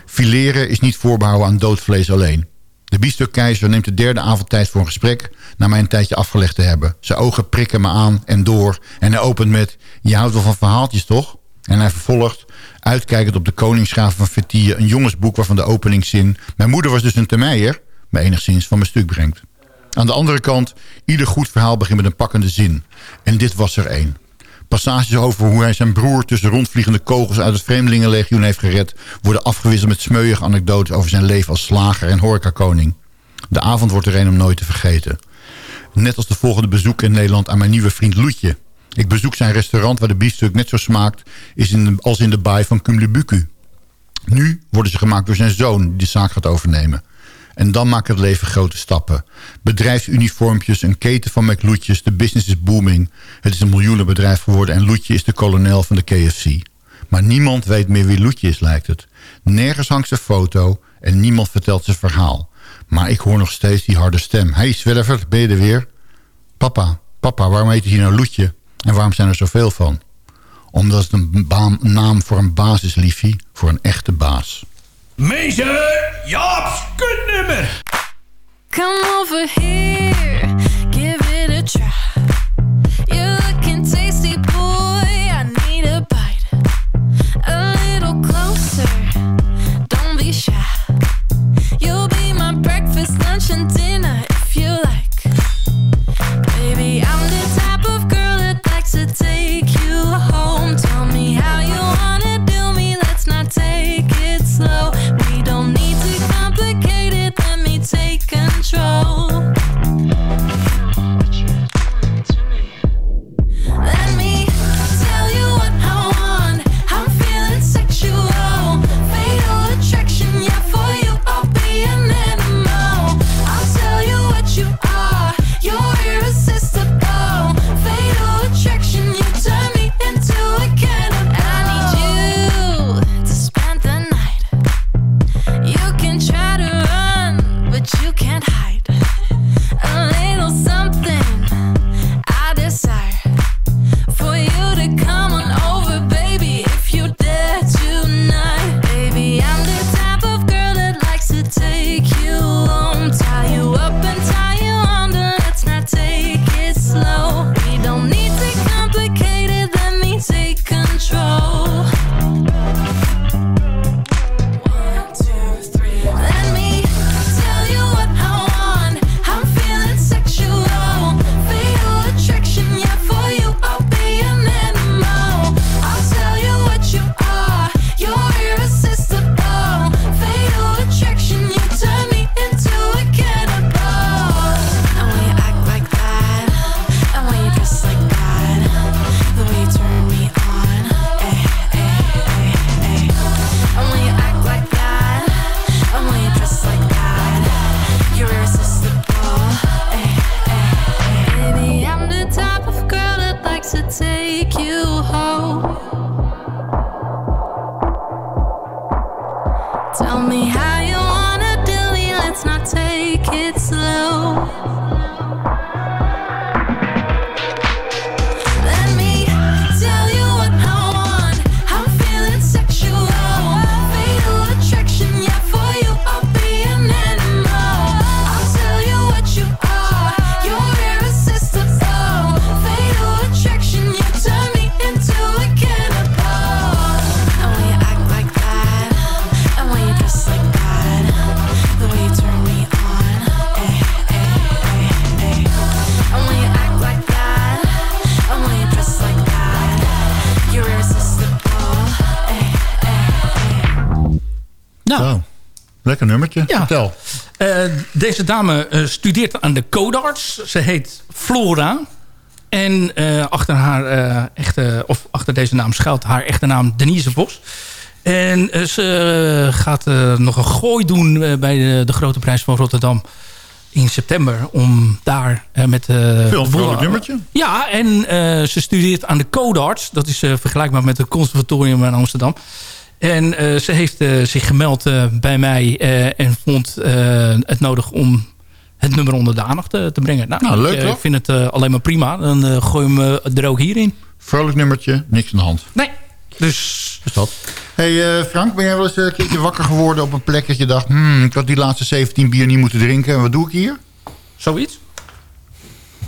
Fileren is niet voorbehouden aan doodvlees alleen. De biefstukkeizer neemt de derde avond tijd voor een gesprek... na mij een tijdje afgelegd te hebben. Zijn ogen prikken me aan en door. En hij opent met... Je houdt wel van verhaaltjes, toch? En hij vervolgt... uitkijkend op de koningsgraaf van Vertier... een jongensboek waarvan de openingszin... Mijn moeder was dus een Termeijer me enigszins van mijn stuk brengt. Aan de andere kant, ieder goed verhaal begint met een pakkende zin. En dit was er één. Passages over hoe hij zijn broer tussen rondvliegende kogels uit het Vreemdelingenlegioen heeft gered... worden afgewisseld met smeuïge anekdotes over zijn leven als slager en horecakoning. De avond wordt er een om nooit te vergeten. Net als de volgende bezoek in Nederland aan mijn nieuwe vriend Loetje. Ik bezoek zijn restaurant waar de biefstuk net zo smaakt is in als in de baai van Cumlebucu. Nu worden ze gemaakt door zijn zoon die de zaak gaat overnemen. En dan maakt het leven grote stappen. Bedrijfsuniformpjes, een keten van McLoetjes, de business is booming. Het is een miljoenenbedrijf geworden en Loetje is de kolonel van de KFC. Maar niemand weet meer wie Loetje is, lijkt het. Nergens hangt zijn foto en niemand vertelt zijn verhaal. Maar ik hoor nog steeds die harde stem. Hey Zwerver, ben je er weer? Papa, papa, waarom heet hij nou Loetje? En waarom zijn er zoveel van? Omdat het een naam voor een basisliefie, voor een echte baas. Meester Jaap's kutnummer. Come over here, give it a try. You're looking tasty, boy. Lekker nummertje. Ja. Vertel. Eh, deze dame eh, studeert aan de Codarts. Ze heet Flora. En eh, achter haar echte, of achter deze naam schuilt haar echte naam Denise Vos. En ze gaat nog een gooi doen bij de, de Grote Prijs van Rotterdam in september. Om daar met... eh, Veel vrolijk nummertje. Ja, en ze studeert aan de Codarts. Dat is vergelijkbaar met het conservatorium in Amsterdam. En eh, ze heeft eh, zich gemeld eh, bij mij en vond het nodig om het nummer onder de aandacht te, te brengen. Nou, Nou, leuk, ik, toch? vind het alleen maar prima. Dan gooi je hem er ook hier in. Vrolijk nummertje, niks aan de hand. Nee, dus... Is dat. hey, Frank, ben jij wel eens een keertje wakker geworden op een plek dat je dacht... Hmm, ik had die laatste 17 bier niet moeten drinken. En wat doe ik hier? Zoiets?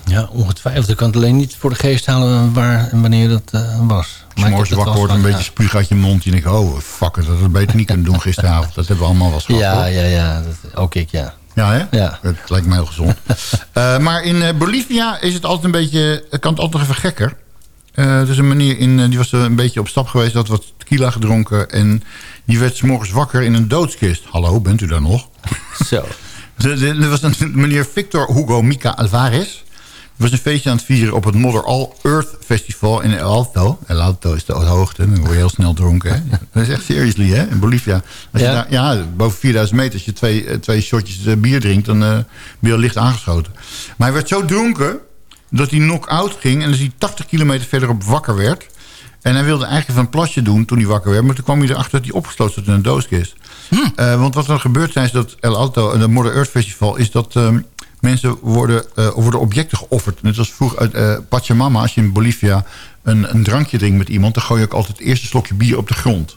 Ja, ongetwijfeld. Ik kan het alleen niet voor de geest halen waar en wanneer dat eh, was. Als je morgens wakker wordt, een beetje spuug uit je mond. En je denkt, oh, fuck dat had ik beter niet kunnen doen gisteravond. Dat hebben we allemaal wel gehad. Ja, ja, ja. Dat, ook ik, ja. Ja, hè? Ja. Het lijkt me heel gezond. Eh, maar in eh, Bolivia is het altijd een beetje... Kan het altijd even gekker. Er is een meneer in, die was een beetje op stap geweest. Had wat tequila gedronken. En die werd 's morgens wakker in een doodskist. Hallo, bent u daar nog? Zo. Er was een meneer Victor Hugo Mica Alvarez. Was een feestje aan het vieren op het Mother All Earth Festival in El Alto. El Alto is de hoogte, dan word je heel snel dronken. Hè? Dat is echt seriously, hè? In Bolivia. Als je Ja? daar, ja, boven 4000 meter, als je twee, eh, twee shotjes eh, bier drinkt... dan eh, ben je al licht aangeschoten. Maar hij werd zo dronken dat hij knock-out ging... en dus hij 80 kilometer verderop wakker werd... En hij wilde eigenlijk even een plasje doen toen hij wakker werd. Maar toen kwam hij erachter dat hij opgesloten zat in een dooskist. Eh, want wat er gebeurt tijdens dat El Alto, en het Modern Earth Festival... is dat ehm, mensen worden, eh, worden objecten geofferd. Net als vroeger uit eh, Pachamama, als je in Bolivia een, een drankje drinkt met iemand... dan gooi je ook altijd het eerste slokje bier op de grond.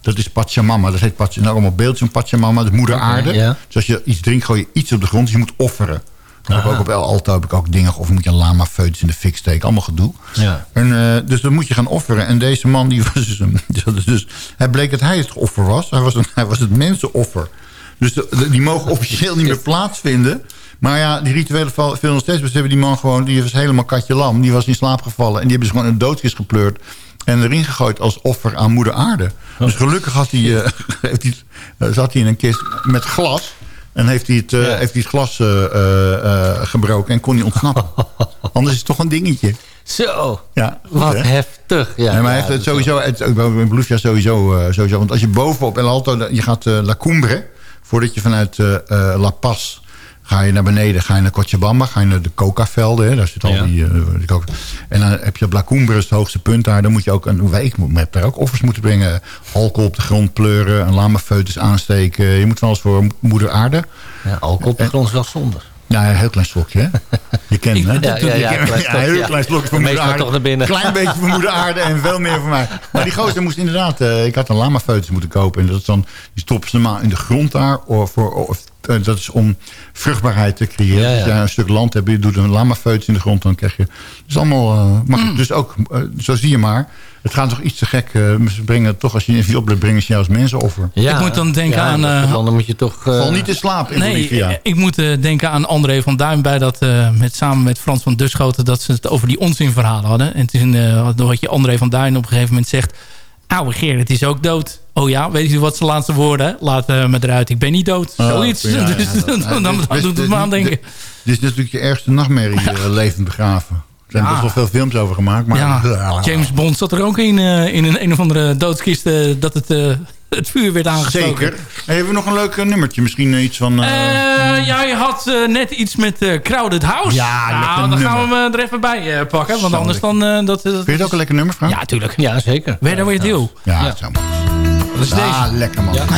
Dat is Pachamama. Dat heet Pachamama. Nou, allemaal beeldjes van Pachamama, de moeder aarde. Dus als je iets drinkt, gooi je iets op de grond. Dus je moet offeren. Heb ik ook op El Alto heb ik ook dingen... of moet je een lama in de fik steken. Allemaal gedoe. Ja. En, eh, dus dan moet je gaan offeren. En deze man, die was dus, een, dus hij bleek dat hij het offer was. Hij was, een, hij was het mensenoffer. Dus de- die mogen officieel niet meer plaatsvinden. Maar ja, die rituelen val- veel nog steeds. Dus hebben die man gewoon, die was helemaal katje lam. Die was in slaap gevallen. En die hebben ze gewoon een doodkist gepleurd. En erin gegooid als offer aan moeder aarde. Dus gelukkig had hij, eh, heeft hij, eh, zat hij in een kist met glas. En heeft hij het, eh, Ja. heeft hij het glas gebroken en kon hij ontsnappen. Anders is het toch een dingetje. Zo. Ja, goed, Wat hè? heftig. Ja, Nee, maar ja, het sowieso, het, in sowieso, sowieso. Want als je boven op El Alto, je gaat La Cumbre, voordat je vanuit La Paz ga je naar beneden, ga je naar Cochabamba, ga je naar de coca-velden, hè, daar zit al Ja. die, eh, die coca. En dan heb je op La Cumbre, is het hoogste punt daar, dan moet je ook, een week moet heb daar ook offers moeten brengen. Alcohol op de grond pleuren, een lamafeutus aansteken. Je moet wel eens voor moeder aarde. Ja, alcohol op de grond is wel zonde. Ja, een heel klein slokje, hè? Je kent hem, hè? ja, ja, ja, klein heel klein slokje voor moeder aarde. toch naar binnen. Klein beetje voor moeder aarde en veel meer voor mij. Maar die gozer moest inderdaad... eh, ik had een lama-foetus moeten kopen. En dat is dan, die stoppen ze normaal in de grond daar. Of voor, of, dat is om vruchtbaarheid te creëren. Ja, ja. Als je een stuk land hebt, je doet een lama-foetus in de grond... dan krijg je... Dat is allemaal... eh Mm. makkelijk. Dus ook, eh, zo zie je maar... Het gaat toch iets te gek. eh, ze brengen toch, als je een brengt, brengen ze jou als mensenoffer. Ja, Ik moet dan denken ja, aan, eh, Dan moet je toch... eh, Val niet te slapen in Nee, Bolivia. eh, ik moet eh, denken aan André van Duin bij dat eh, met, samen met Frans van Duschoten dat ze het over die onzinverhalen hadden. En toen eh, had je André van Duin op een gegeven moment zegt, oude Gerrit is ook dood. Oh ja, weet je wat zijn laatste woorden? Laat eh, me eruit, ik ben niet dood. Oh, Zoiets. ja, ja, dus, dat- dan, dan, Best- doet het me aan denken. Dit is natuurlijk je ergste nachtmerrie, eh, levend begraven. Er zijn Ja. best wel veel films over gemaakt. Maar Ja, James Bond zat er ook in, eh, in een, een of andere doodskist dat het, het vuur werd aangestoken. Zeker. Hebben we nog een leuk eh, nummertje? Misschien eh, iets van... eh, Eh, ja, je had net iets met eh Crowded House. Ja, lekker nou, dan gaan we hem er even bij eh, pakken. Want anders dan... eh, dat, dat, Vind je het ook een lekker nummer, Frank? Ja, tuurlijk. Ja, zeker. Where we do. Ja, Ja. zo. Dat is Ah, deze. lekker man.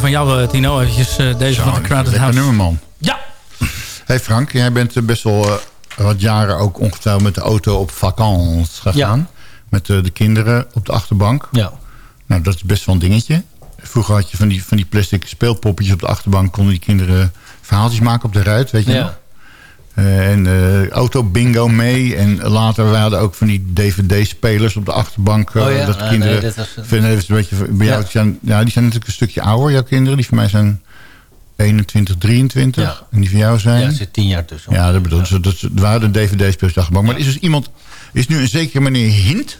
van jou, Tino. Eventjes deze Zo, van de Crowded lekker House. nummer, man. Ja. Hey Frank, jij bent eh, best wel eh, wat jaren ook ongetwijfeld met de auto op vakantie gegaan. Met eh, de kinderen op de achterbank. Ja. Nou, dat is best wel een dingetje. Vroeger had je van die, van die plastic speelpoppetjes op de achterbank. Konden die kinderen verhaaltjes maken op de ruit, weet je nog? Eh, en eh, auto bingo mee. En later waren er ook van die dvd-spelers op de achterbank. eh, Oh ja? Dat de Ah, kinderen... nee, was, vinden een beetje, bij jou, Ja. zijn, ja, die zijn natuurlijk een stukje ouder, jouw kinderen. Die van mij zijn 21, 23. Ja. En die van jou zijn... Ja, er zit tien jaar tussen. Ja, dat bedoel ik. Dat, dat waren de dvd-spelers achterbank. Maar er is dus iemand... Is nu een zekere meneer Hint...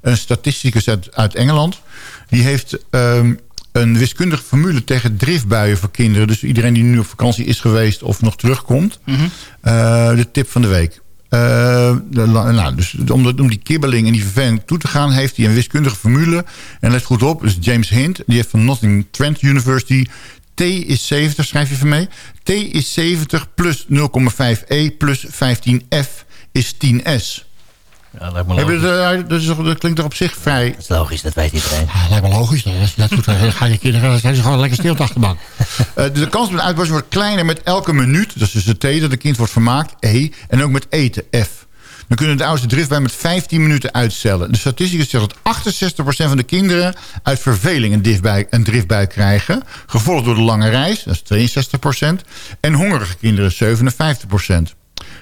Een statisticus uit, uit Engeland. Die heeft ehm, een wiskundige formule tegen driftbuien voor kinderen. Dus iedereen die nu op vakantie is geweest of nog terugkomt. Eh, de tip van de week. Eh, nou, dus om, om die kibbeling en die vervelling toe te gaan... heeft hij een wiskundige formule. En let goed op, dus James Hint... die heeft van Nottingham Trent University... T is 70, schrijf je van mee. T is 70 plus 0,5e plus 15f is 10s. Ja, lijkt me Heb je logisch. dat, eh, dat, is dat klinkt toch op zich vrij... Dat is logisch, dat weet iedereen. Ja, lijkt me logisch. Als je dat doet, dan gaan je kinderen dan zijn ze gewoon lekker stil op de achterbank. Eh, de kans op een uitbarsting wordt kleiner met elke minuut. Dat is dus de T, dat het kind wordt vermaakt, E. En ook met eten, F. Dan kunnen de ouders de driftbui met 15 minuten uitstellen. De statisticus zegt dat 68% van de kinderen uit verveling een driftbui, een driftbui krijgen. Gevolgd door de lange reis, dat is 62%. En hongerige kinderen 57%.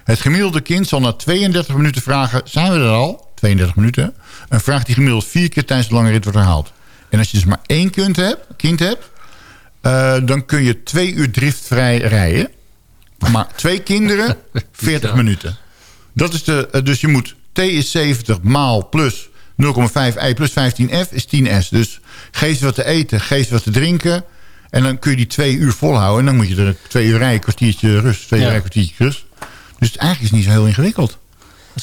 Het gemiddelde kind zal na 32 minuten vragen... zijn we er al? 32 minuten. Een vraag die gemiddeld vier keer tijdens de lange rit wordt herhaald. En als je dus maar één kind hebt, kind hebt eh, dan kun je twee uur driftvrij rijden. Maar twee kinderen, 40 minuten. Dat is de, eh, dus je moet T is 70 maal plus 0,5 i plus 15f is 10s. Dus geef ze wat te eten, geef ze wat te drinken. En dan kun je die twee uur volhouden. En dan moet je er twee uur rijden, kwartiertje rust. Twee uur Ja. rijden, kwartiertje rust. Dus eigenlijk is het niet zo heel ingewikkeld.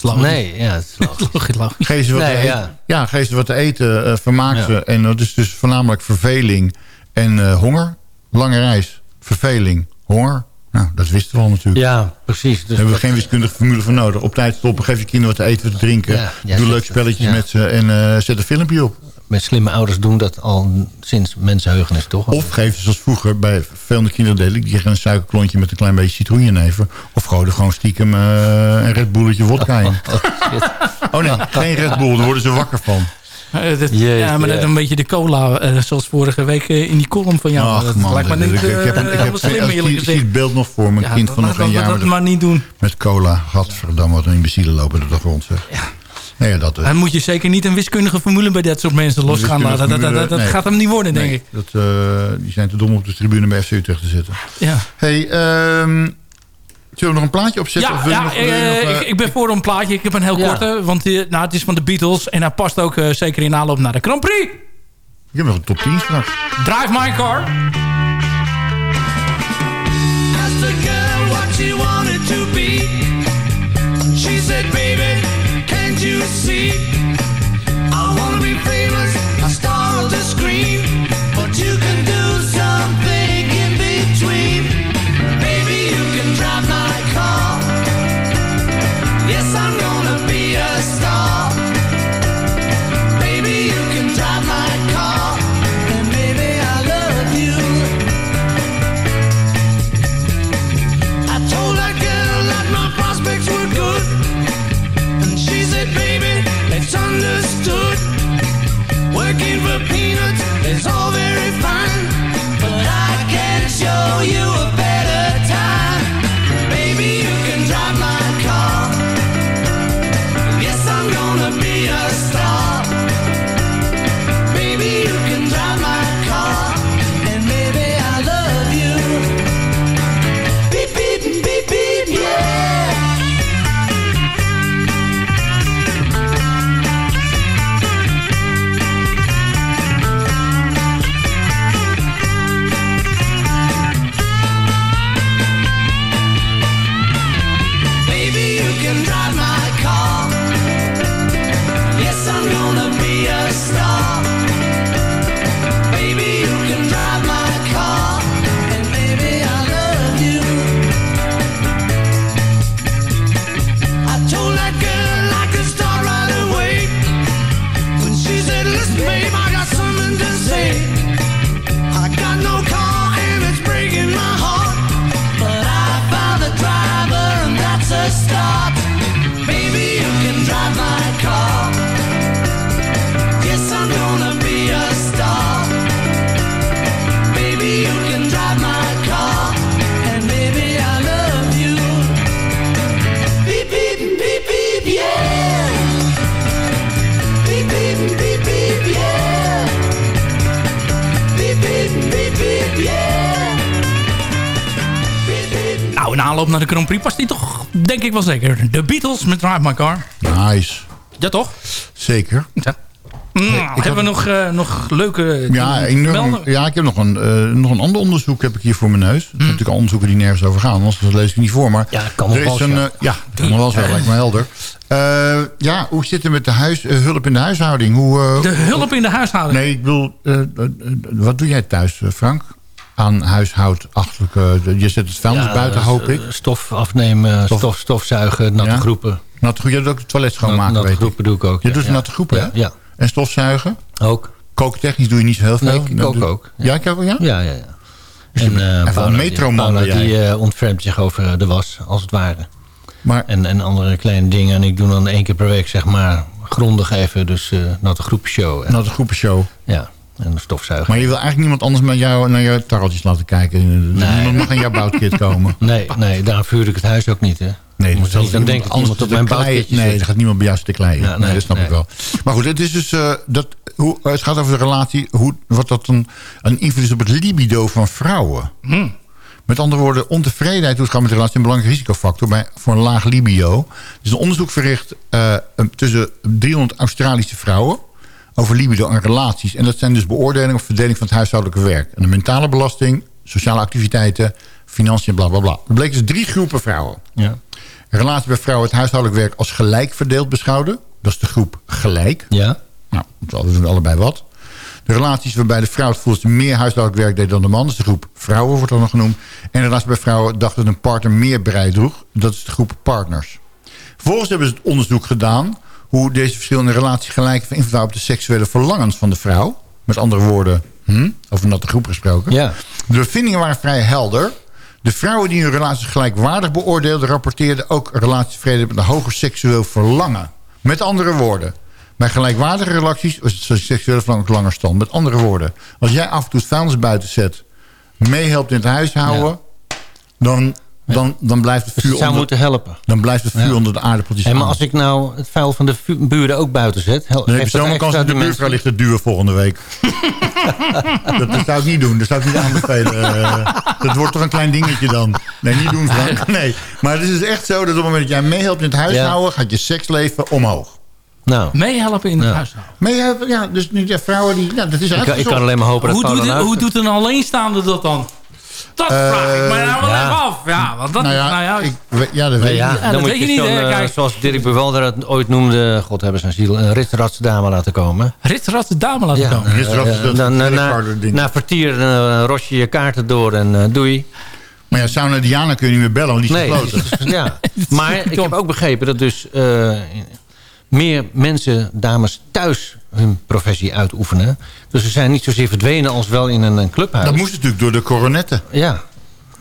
Dat is. Nee, ja, het is logisch. Logisch. Geef ze wat, Nee, te, eten. ja. Ja, geef ze wat te eten, eh, vermaak Ja. ze. En dat is dus voornamelijk verveling en eh, honger. Lange reis, verveling, honger. Nou, dat wisten we al natuurlijk. Ja, precies. Dus Daar hebben we geen wiskundige formule voor nodig. Op tijd stoppen, geef je kinderen wat te eten, wat te drinken. Ja, ja, Doe leuke spelletjes ja. met ze en eh, zet een filmpje op. Met slimme ouders doen dat al sinds mensenheugenis, toch? Of geef ze zoals vroeger bij veel kinderen deden. Die kregen een suikerklontje met een klein beetje citroenjenever. Of gooi er gewoon stiekem eh, een Red Bulletje wodka in. Oh nee, geen Red Bull, daar worden ze wakker van. Eh, dat- ja, maar dat een beetje de cola, eh, zoals vorige week in die column van jou. Ach dat man, lijkt me ik, niet ik, ik heb, een- ik heb slim, ik eerlijk zie- ik zie gezegd. het beeld nog voor mijn Ja, kind dat- van nog een jaar dat met, maar niet doen. met cola. Gadverdamme, wat een imbeciele lopen er toch rond. Zeg. Ja. Nee, ja, dat. Dan moet je zeker niet een wiskundige formule bij dat soort mensen los gaan laten. Dat, dat, dat, formule, dat nee. gaat hem niet worden, denk Nee, ik. dat, eh, die zijn te dom op de tribune bij FC Utrecht te zitten. Ja, Hey, ehm, zullen we nog een plaatje opzetten? ja, of ja nog- eh, nog, ik, ik ben voor een plaatje. Ik heb een heel Ja. korte, want eh, nou, het is van de Beatles. En hij past ook eh, zeker in aanloop naar de Grand Prix. Ik heb nog een top 10 straks. Drive My Car. Asked a girl what she wanted to be. She said, you see? Wel zeker. De Beatles met Drive My Car. Nice. Ja, toch? Zeker. Ja. Nou, hebben we nog, eh, nog leuke Ja, melden? ja, ik heb nog een, eh, nog een ander onderzoek heb ik hier voor mijn neus. Het zijn natuurlijk al onderzoeken die nergens over gaan, anders lees ik niet voor. Maar Ja, kan nog er wel eens, een, ja. eh, kan nog wel eens, wel, lijkt me helder. Eh, ja, hoe zit het met de huis, hulp in de huishouding? Hoe, eh, De hulp in de huishouding. Nee, ik bedoel, wat doe jij thuis, Frank? Aan huishoudachterlijke... je zet het vuilnis Ja, buiten, eh, hoop ik. Stof afnemen, stof, stofzuigen, natte Ja? groepen. Natte groepen, jij doet ook het toilet schoonmaken, natte weet ik. groepen doe ik ook. Je ja, doet natte groepen, hè? Ja. En stofzuigen? ook. Kooktechnisch doe je niet zo heel veel. Nee, ik kook ook. Ja, ik ook, ja? Ja, ja, ja. En eh een Paula, die- metroman jij. die eh, ontfermt zich over de was, als het ware. Maar En, en andere kleine dingen. En ik doe dan één keer per week, zeg maar, grondig even. Dus eh natte groepenshow. En, natte groepenshow. ja, een stofzuiger. Maar je wil eigenlijk niemand anders met jou, naar jouw tarreltjes laten kijken. Nee. Niemand mag in jouw bouwkit komen. Nee, nee, daar vuur ik het huis ook niet, hè. Nee, Moet je niet aan denken dat iemand op mijn bouwkitje Nee, er gaat niemand bij jou zitten kleien. Ja, nee, nee, dat snap nee. ik wel. Maar goed, het is dus eh, dat, hoe, het gaat over de relatie, hoe, wat dat een, een invloed is op het libido van vrouwen. Met andere woorden, ontevredenheid hoe het gaat met de relatie... een belangrijke risicofactor bij, voor een laag libido. Er is een onderzoek verricht eh, tussen 300 Australische vrouwen... over libido en relaties. En dat zijn dus beoordelingen of verdeling van het huishoudelijke werk. En de mentale belasting, sociale activiteiten, financiën, bla bla bla. Er bleken dus drie groepen vrouwen. Ja. Relatie bij vrouwen het huishoudelijk werk als gelijk verdeeld beschouwden. Dat is de groep gelijk. Ja. Nou, we doen allebei wat. De relaties waarbij de vrouw het voelt meer huishoudelijk werk deed dan de man. Dat is de groep vrouwen, wordt dan nog genoemd. En de relatie bij vrouwen dacht dat een partner meer bereid droeg. Dat is de groep partners. Vervolgens hebben ze het onderzoek gedaan... hoe deze verschillende relaties gelijk invloed op de seksuele verlangens van de vrouw. Met andere woorden, hm, over een natte groep gesproken. Ja. De bevindingen waren vrij helder. De vrouwen die hun relaties gelijkwaardig beoordeelden... rapporteerden ook relatievrede met een hoger seksueel verlangen. Met andere woorden... Bij gelijkwaardige relaties is het seksuele verlangen langer stand. Met andere woorden, als jij af en toe vuilnis buiten zet... meehelpt in het huishouden... Dan, dan, dan blijft het Dus vuur, het zou onder, moeten helpen. dan blijft het vuur Ja. onder de aardappeltjes Hey, maar aan. als ik nou het vuil van de buren ook buiten zet... hel- Dan heb je zo'n kans dat de dimensie? buurvrouw ligt te duwen volgende week. dat, dat zou ik niet doen. Dat zou ik niet aanbevelen. Eh, dat wordt toch een klein dingetje dan. Nee, niet doen Frank. Nee. Maar het is dus echt zo dat op het moment dat jij meehelpt in het huishouden... gaat je seksleven omhoog. Nou, Meehelpen in het Ja. huishouden. Meehelpen, ja. Dus nu ja, vrouwen die... Nou, dat is ik, ik kan alleen maar hopen dat Hoe doet, hoe doet een alleenstaande dat dan? Dat vraag ik mij nou wel ja. even af. Ja, want dat, Nou ja, nou ja, ik, ja, dat weet Nee, ik ja, niet. dat dan moet weet je, niet, hè, eh, kijk. zoals Dirk Bewelder het ooit noemde... God hebben zijn ziel, een ritsratsdame laten komen. Ritrat de dame laten Ja, komen. Wel- eh, dan, eh, na, na vertier eh, ros je je kaarten door en eh, doei. Maar ja, Sauna Diana kun je niet meer bellen, want die is Nee, gesloten. ja. maar ik heb ook begrepen dat dus eh, meer mensen, dames, thuis hun professie uitoefenen. Dus ze zijn niet zozeer verdwenen als wel in een, een clubhuis. Dat moest natuurlijk door de coronetten. Ja.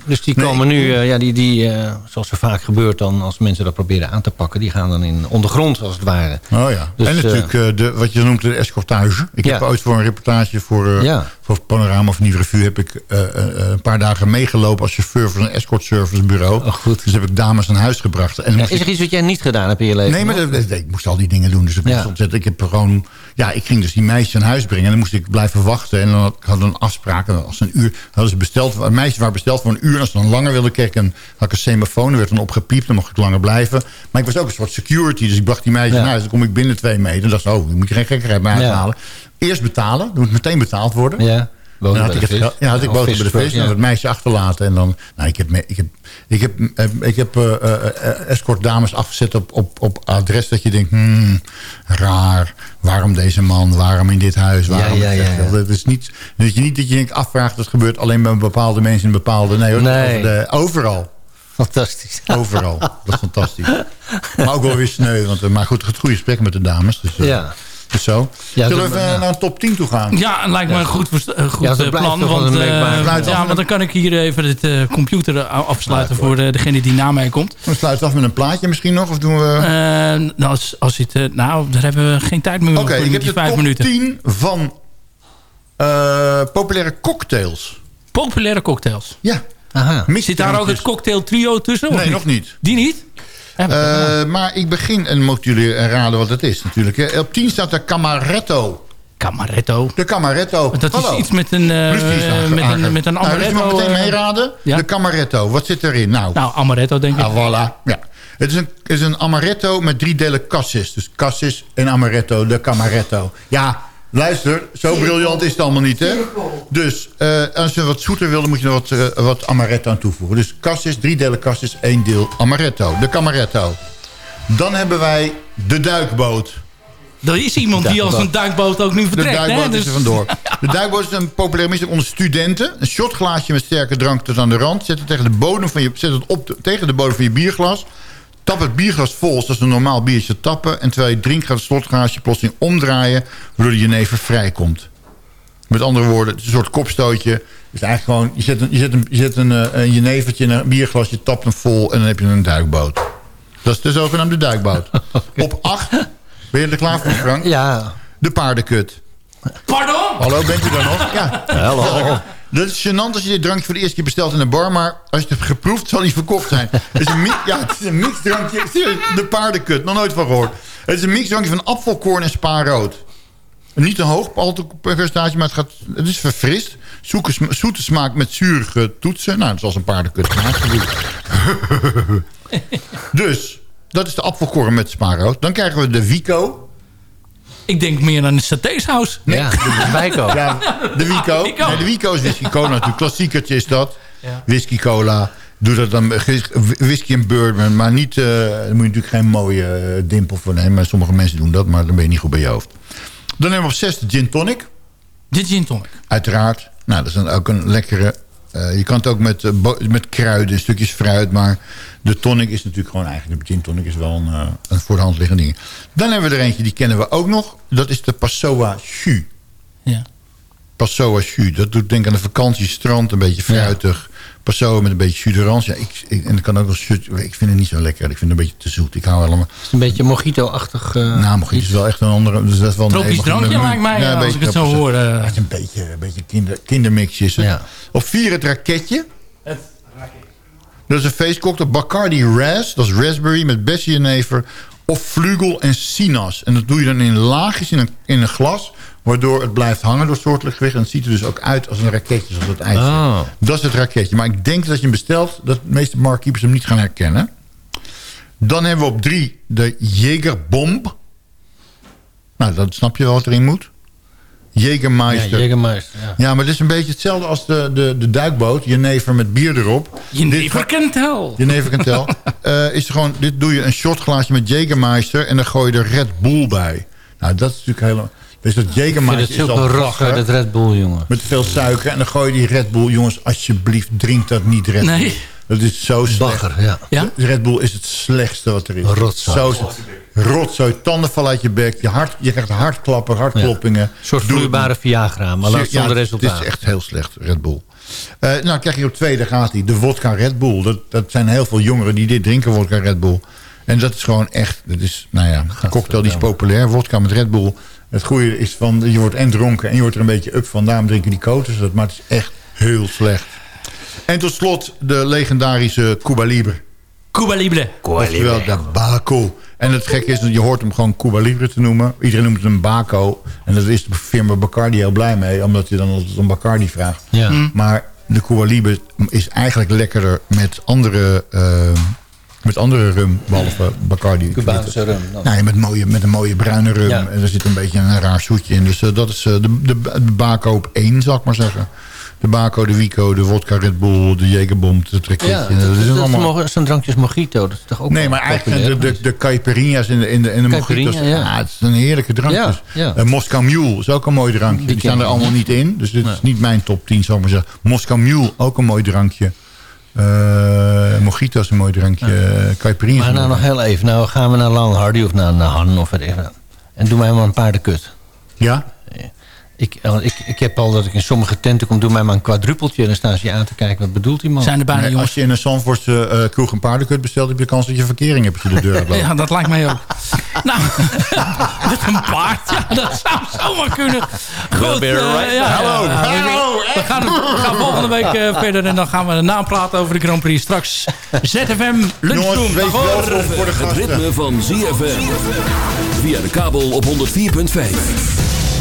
Dus die komen nu, eh, ja, die, die, eh, zoals zo vaak gebeurt dan als mensen dat proberen aan te pakken... die gaan dan in ondergrond als het ware. Oh ja. Dus, en natuurlijk eh, de, wat je noemt de escortage. Ik heb ooit voor een reportage voor, Ja. Voor Panorama of Nieuwe Revue... heb ik eh, eh, een paar dagen meegelopen als chauffeur van een escort service bureau. Oh, goed. Dus heb ik dames aan huis gebracht. En Ja, is ik- er iets wat jij niet gedaan hebt in je leven? Nee, maar dat- dat- ik moest al die dingen doen. Dus ik, Ja. ontzettend, ik heb gewoon... Ja, ik ging dus die meisjes aan huis brengen. En dan moest ik blijven wachten. En dan had, ik had een afspraak. En als ze een uur... Hadden ze besteld, een meisje waren besteld voor een uur. En als ze dan langer wilden kijken... had ik een semafoon. Er werd dan opgepiept. Dan mocht ik langer blijven. Maar ik was ook een soort security. Dus ik bracht die meisjes Ja. naar huis. Dan kom ik binnen twee meter. En dacht ik, oh, dan moet je geen gekkigheid Ja. uithalen. Eerst betalen. Dan moet meteen betaald worden. Ja, Dan had ik het geld- ja, had ik boter bij de vis. ja. En het meisje achterlaten. En dan, nou, ik heb, ik heb, ik heb, eh, ik heb eh, eh, escort dames afgezet op, op, op adres dat je denkt, hmm, raar. Waarom deze man? Waarom in dit huis? Waarom ja, ja, ja. Dat is niet, dat je niet dat je denkt afvraagt, dat gebeurt alleen bij bepaalde mensen in bepaalde. Nee, hoor, Nee. de- overal. Fantastisch. Overal. dat is fantastisch. Maar ook wel weer sneu. Want, maar goed, het goede gesprek met de dames. Dus, Ja. Dus zo. Ja, Zullen we ja. naar een top 10 toe gaan? Ja, lijkt me een goed, eh, goed Ja, dat eh, plan. Want, eh, ja, want dan kan ik hier even de eh, computer eh, afsluiten voor eh, degene die na mij komt. We sluiten af met een plaatje misschien nog. Of doen we... Eh, nou, als, als het, eh, nou, daar hebben we geen tijd meer Oké, voor ik heb de vijf top minuten. 10 van eh, populaire cocktails. Populaire cocktails. Ja. Aha. Zit daar ook het cocktail trio tussen? of Nee, nog niet. Die niet? Ja, maar- Eh, maar ik begin, en moeten jullie raden wat het is natuurlijk. Hè. Op 10 staat de Camaretto. Camaretto. De Camaretto. Dat Hallo. is iets met een, aange- met een, met een Nou, dus amaretto. mag meteen eh, meeraden. ja. De Camaretto. Wat zit erin? Nou, nou, amaretto denk ik. ah, voilà. Ja. Het is een, is een amaretto met drie delen cassis. Dus cassis en amaretto, de Camaretto. Ja, luister, zo briljant is het allemaal niet, hè? Dus eh, als je wat zoeter wil, dan moet je er wat, eh, wat amaretto aan toevoegen. Dus cassis, drie delen cassis, één deel amaretto. De Camaretto. Dan hebben wij de duikboot. Er is iemand die als een duikboot ook nu De vertrekt. hè? duikboot Dus- is er vandoor. De duikboot is een populair middel onder studenten. Een shotglaasje met sterke drank tot aan de rand. Zet het, tegen de bodem van je, zet het op de- tegen de bodem van je bierglas. Tap het bierglas vol zoals een normaal biertje tappen. En terwijl je drinkt gaat het slotglaasje plotseling omdraaien... waardoor de jenever vrijkomt. Met andere woorden, het is een soort kopstootje. Het is eigenlijk gewoon, je zet een, je zet een, je zet een, eh, een jenevertje in een bierglas... je tapt hem vol en dan heb je een duikboot. Dat is de zogenaamde duikboot. Op acht, ben je er klaar voor Frank? Ja. De paardenkut. Pardon? Hallo, bent u daar nog? Ja. Hallo. Dat is gênant als je dit drankje voor de eerste keer bestelt in een bar... maar als je het hebt geproefd, zal hij verkocht zijn. Het is een, ja, het is een mixdrankje. De paardenkut, nog nooit van gehoord. Het is een mixdrankje van appelkorn en spaarrood. Niet een hoog alcoholpercentage, maar het, gaat, het is verfrist. Zoete smaak met zurige toetsen. Nou, dat is als een paardenkut dus, dat is de appelkorn met spaarrood. Dan krijgen we de Wico. Ik denk meer aan een satésaus. Nee. Ja, de bijko. Ja, de Wico. Wico. Nee, de Wico is whisky cola natuurlijk. Klassiekertje is dat. Ja. Whisky cola. Doe dat dan whisky en bourbon. Maar niet, eh daar moet je natuurlijk geen mooie eh, dimpel voor nemen. Maar sommige mensen doen dat, maar dan ben je niet goed bij je hoofd. Dan hebben we op zes de gin tonic. De gin tonic. Uiteraard. Nou, dat is dan ook een lekkere... eh, je kan het ook met, eh, met kruiden, stukjes fruit. Maar de tonic is natuurlijk gewoon eigenlijk... De gin tonic is wel een, eh, een voor de hand liggende ding. Dan hebben we er eentje, die kennen we ook nog. Dat is de Passoa Jus. Ja. Passoa jus. Dat doet denk aan een vakantiestrand. Een beetje fruitig. Passoa met een beetje jus d'orange. Ja, ik, ik, en dat kan ook wel. Ik vind het niet zo lekker. Ik vind het een beetje te zoet. Ik hou allemaal... Het is een beetje mojito-achtig. eh, nou, het is wel echt een andere... Dus dat is wel een Tropisch helemaal- drankje een- lijkt mij, ja, een als beetje ik het zo hoor. eh. Het is een beetje, een beetje kinder, kindermixje. is het. Ja. Op vier het raketje. Dat is een feestcocktail. Bacardi Ras. Dat is raspberry met bessenjenever. Of vlugel en sinas. En dat doe je dan in laagjes in een, in een glas. Waardoor het blijft hangen door soortelijk gewicht. En het ziet er dus ook uit als een raketje. Zoals het ijs. Oh. Dat is het raketje. Maar ik denk dat als je hem bestelt... dat de meeste marktkeepers hem niet gaan herkennen. Dan hebben we op drie de Jägerbomb. Nou, dat snap je wel wat erin moet. Ja, Jägermeister. Jägermeister. Ja. Ja, maar het is een beetje hetzelfde als de, de, de duikboot. Jenever met bier erop. Je Dit never ga- can tell. Jenever kan tel. Eh, is gewoon, dit doe je een shotglaasje met Jägermeister... en dan gooi je er Red Bull bij. Nou, dat is natuurlijk helemaal... Dus dat Jägermeister het is al lachen, dat Red Bull, jongen. met veel suiker. En dan gooi je die Red Bull... Jongens, alsjeblieft, drink dat niet Red Bull. Nee. Dat is zo slecht. Bagger, ja. Ja? Red Bull is het slechtste wat er is. Rotzooi. Zo, rotzooi, tanden vallen uit je bek. Je, hart, je krijgt hartklappen, hartkloppingen. Een soort vloeibare Viagra, maar ja, dan zonder het- resultaat. Het is echt heel slecht, Red Bull. Eh, nou, krijg je op tweede gaat hij. De vodka Red Bull. Dat, dat zijn heel veel jongeren die dit drinken, vodka Red Bull. En dat is gewoon echt... Dat is, nou ja, een cocktail die is populair. Vodka met Red Bull. Het goede is van, je wordt en dronken en je wordt er een beetje up van. Daarom drinken die koters dat. Maar het is echt heel slecht. En tot slot de legendarische Cuba Libre. Cuba Libre. Oftewel de Baco. En het gekke is, dat je hoort hem gewoon Cuba Libre te noemen. Iedereen noemt het een Baco. En daar is de firma Bacardi heel blij mee. Omdat hij dan altijd om Bacardi vraagt. Ja. Mm. Maar de Cuba Libre is eigenlijk lekkerder met andere, eh, met andere rum. Behalve Bacardi. Cubaanse rum. dan. Nee, met, mooie, met een mooie bruine rum. Ja. En er zit een beetje een raar zoetje in. Dus eh, dat is eh, de, de, de Baco op één, zal ik maar zeggen. De Baco, de Wico, de Vodka Red Bull, de Jägerbomb, de Treketje. Ja, dat, dat, is dat, allemaal... zo'n drankjes mojito, dat is toch ook Nee, maar eigenlijk de, de, de caipirinha's in de, in de, in de mojitos. ja. Ja. het is een heerlijke drankje. Ja, ja. Eh, Moscow Mule is ook een mooi drankje. Die, staan er allemaal niet in. Dus dit is niet mijn top 10, zal ik maar zeggen. Moscow Mule, ook een mooi drankje. Eh mojito is een mooi drankje. Ja. Caipirinha Maar nou nog heel even. Nou gaan we naar Lan Hardy of naar, naar Han of wat even. En doe mij maar een paardenkut. drankje. Ja? Ik, eh, ik, ik heb al dat ik in sommige tenten kom, doe mij maar een quadruppeltje. En dan staan ze je aan te kijken, wat bedoelt die man? Zijn er bijna Nee, jongens. als je in een Zandvoortse eh, kroeg een paardenkut bestelt... heb je kans dat je verkering hebt als je de deur. Ja, dat lijkt mij ook. nou, met een paard. Ja, dat zou zomaar kunnen. Goed, right ja, Hallo, ja, ja, hallo, We gaan, we gaan volgende week verder en dan gaan we napraten over de Grand Prix. Straks ZFM Lunchroom. Jongens, welkom voor de Het ritme van ZFM. Via de kabel op 104.5.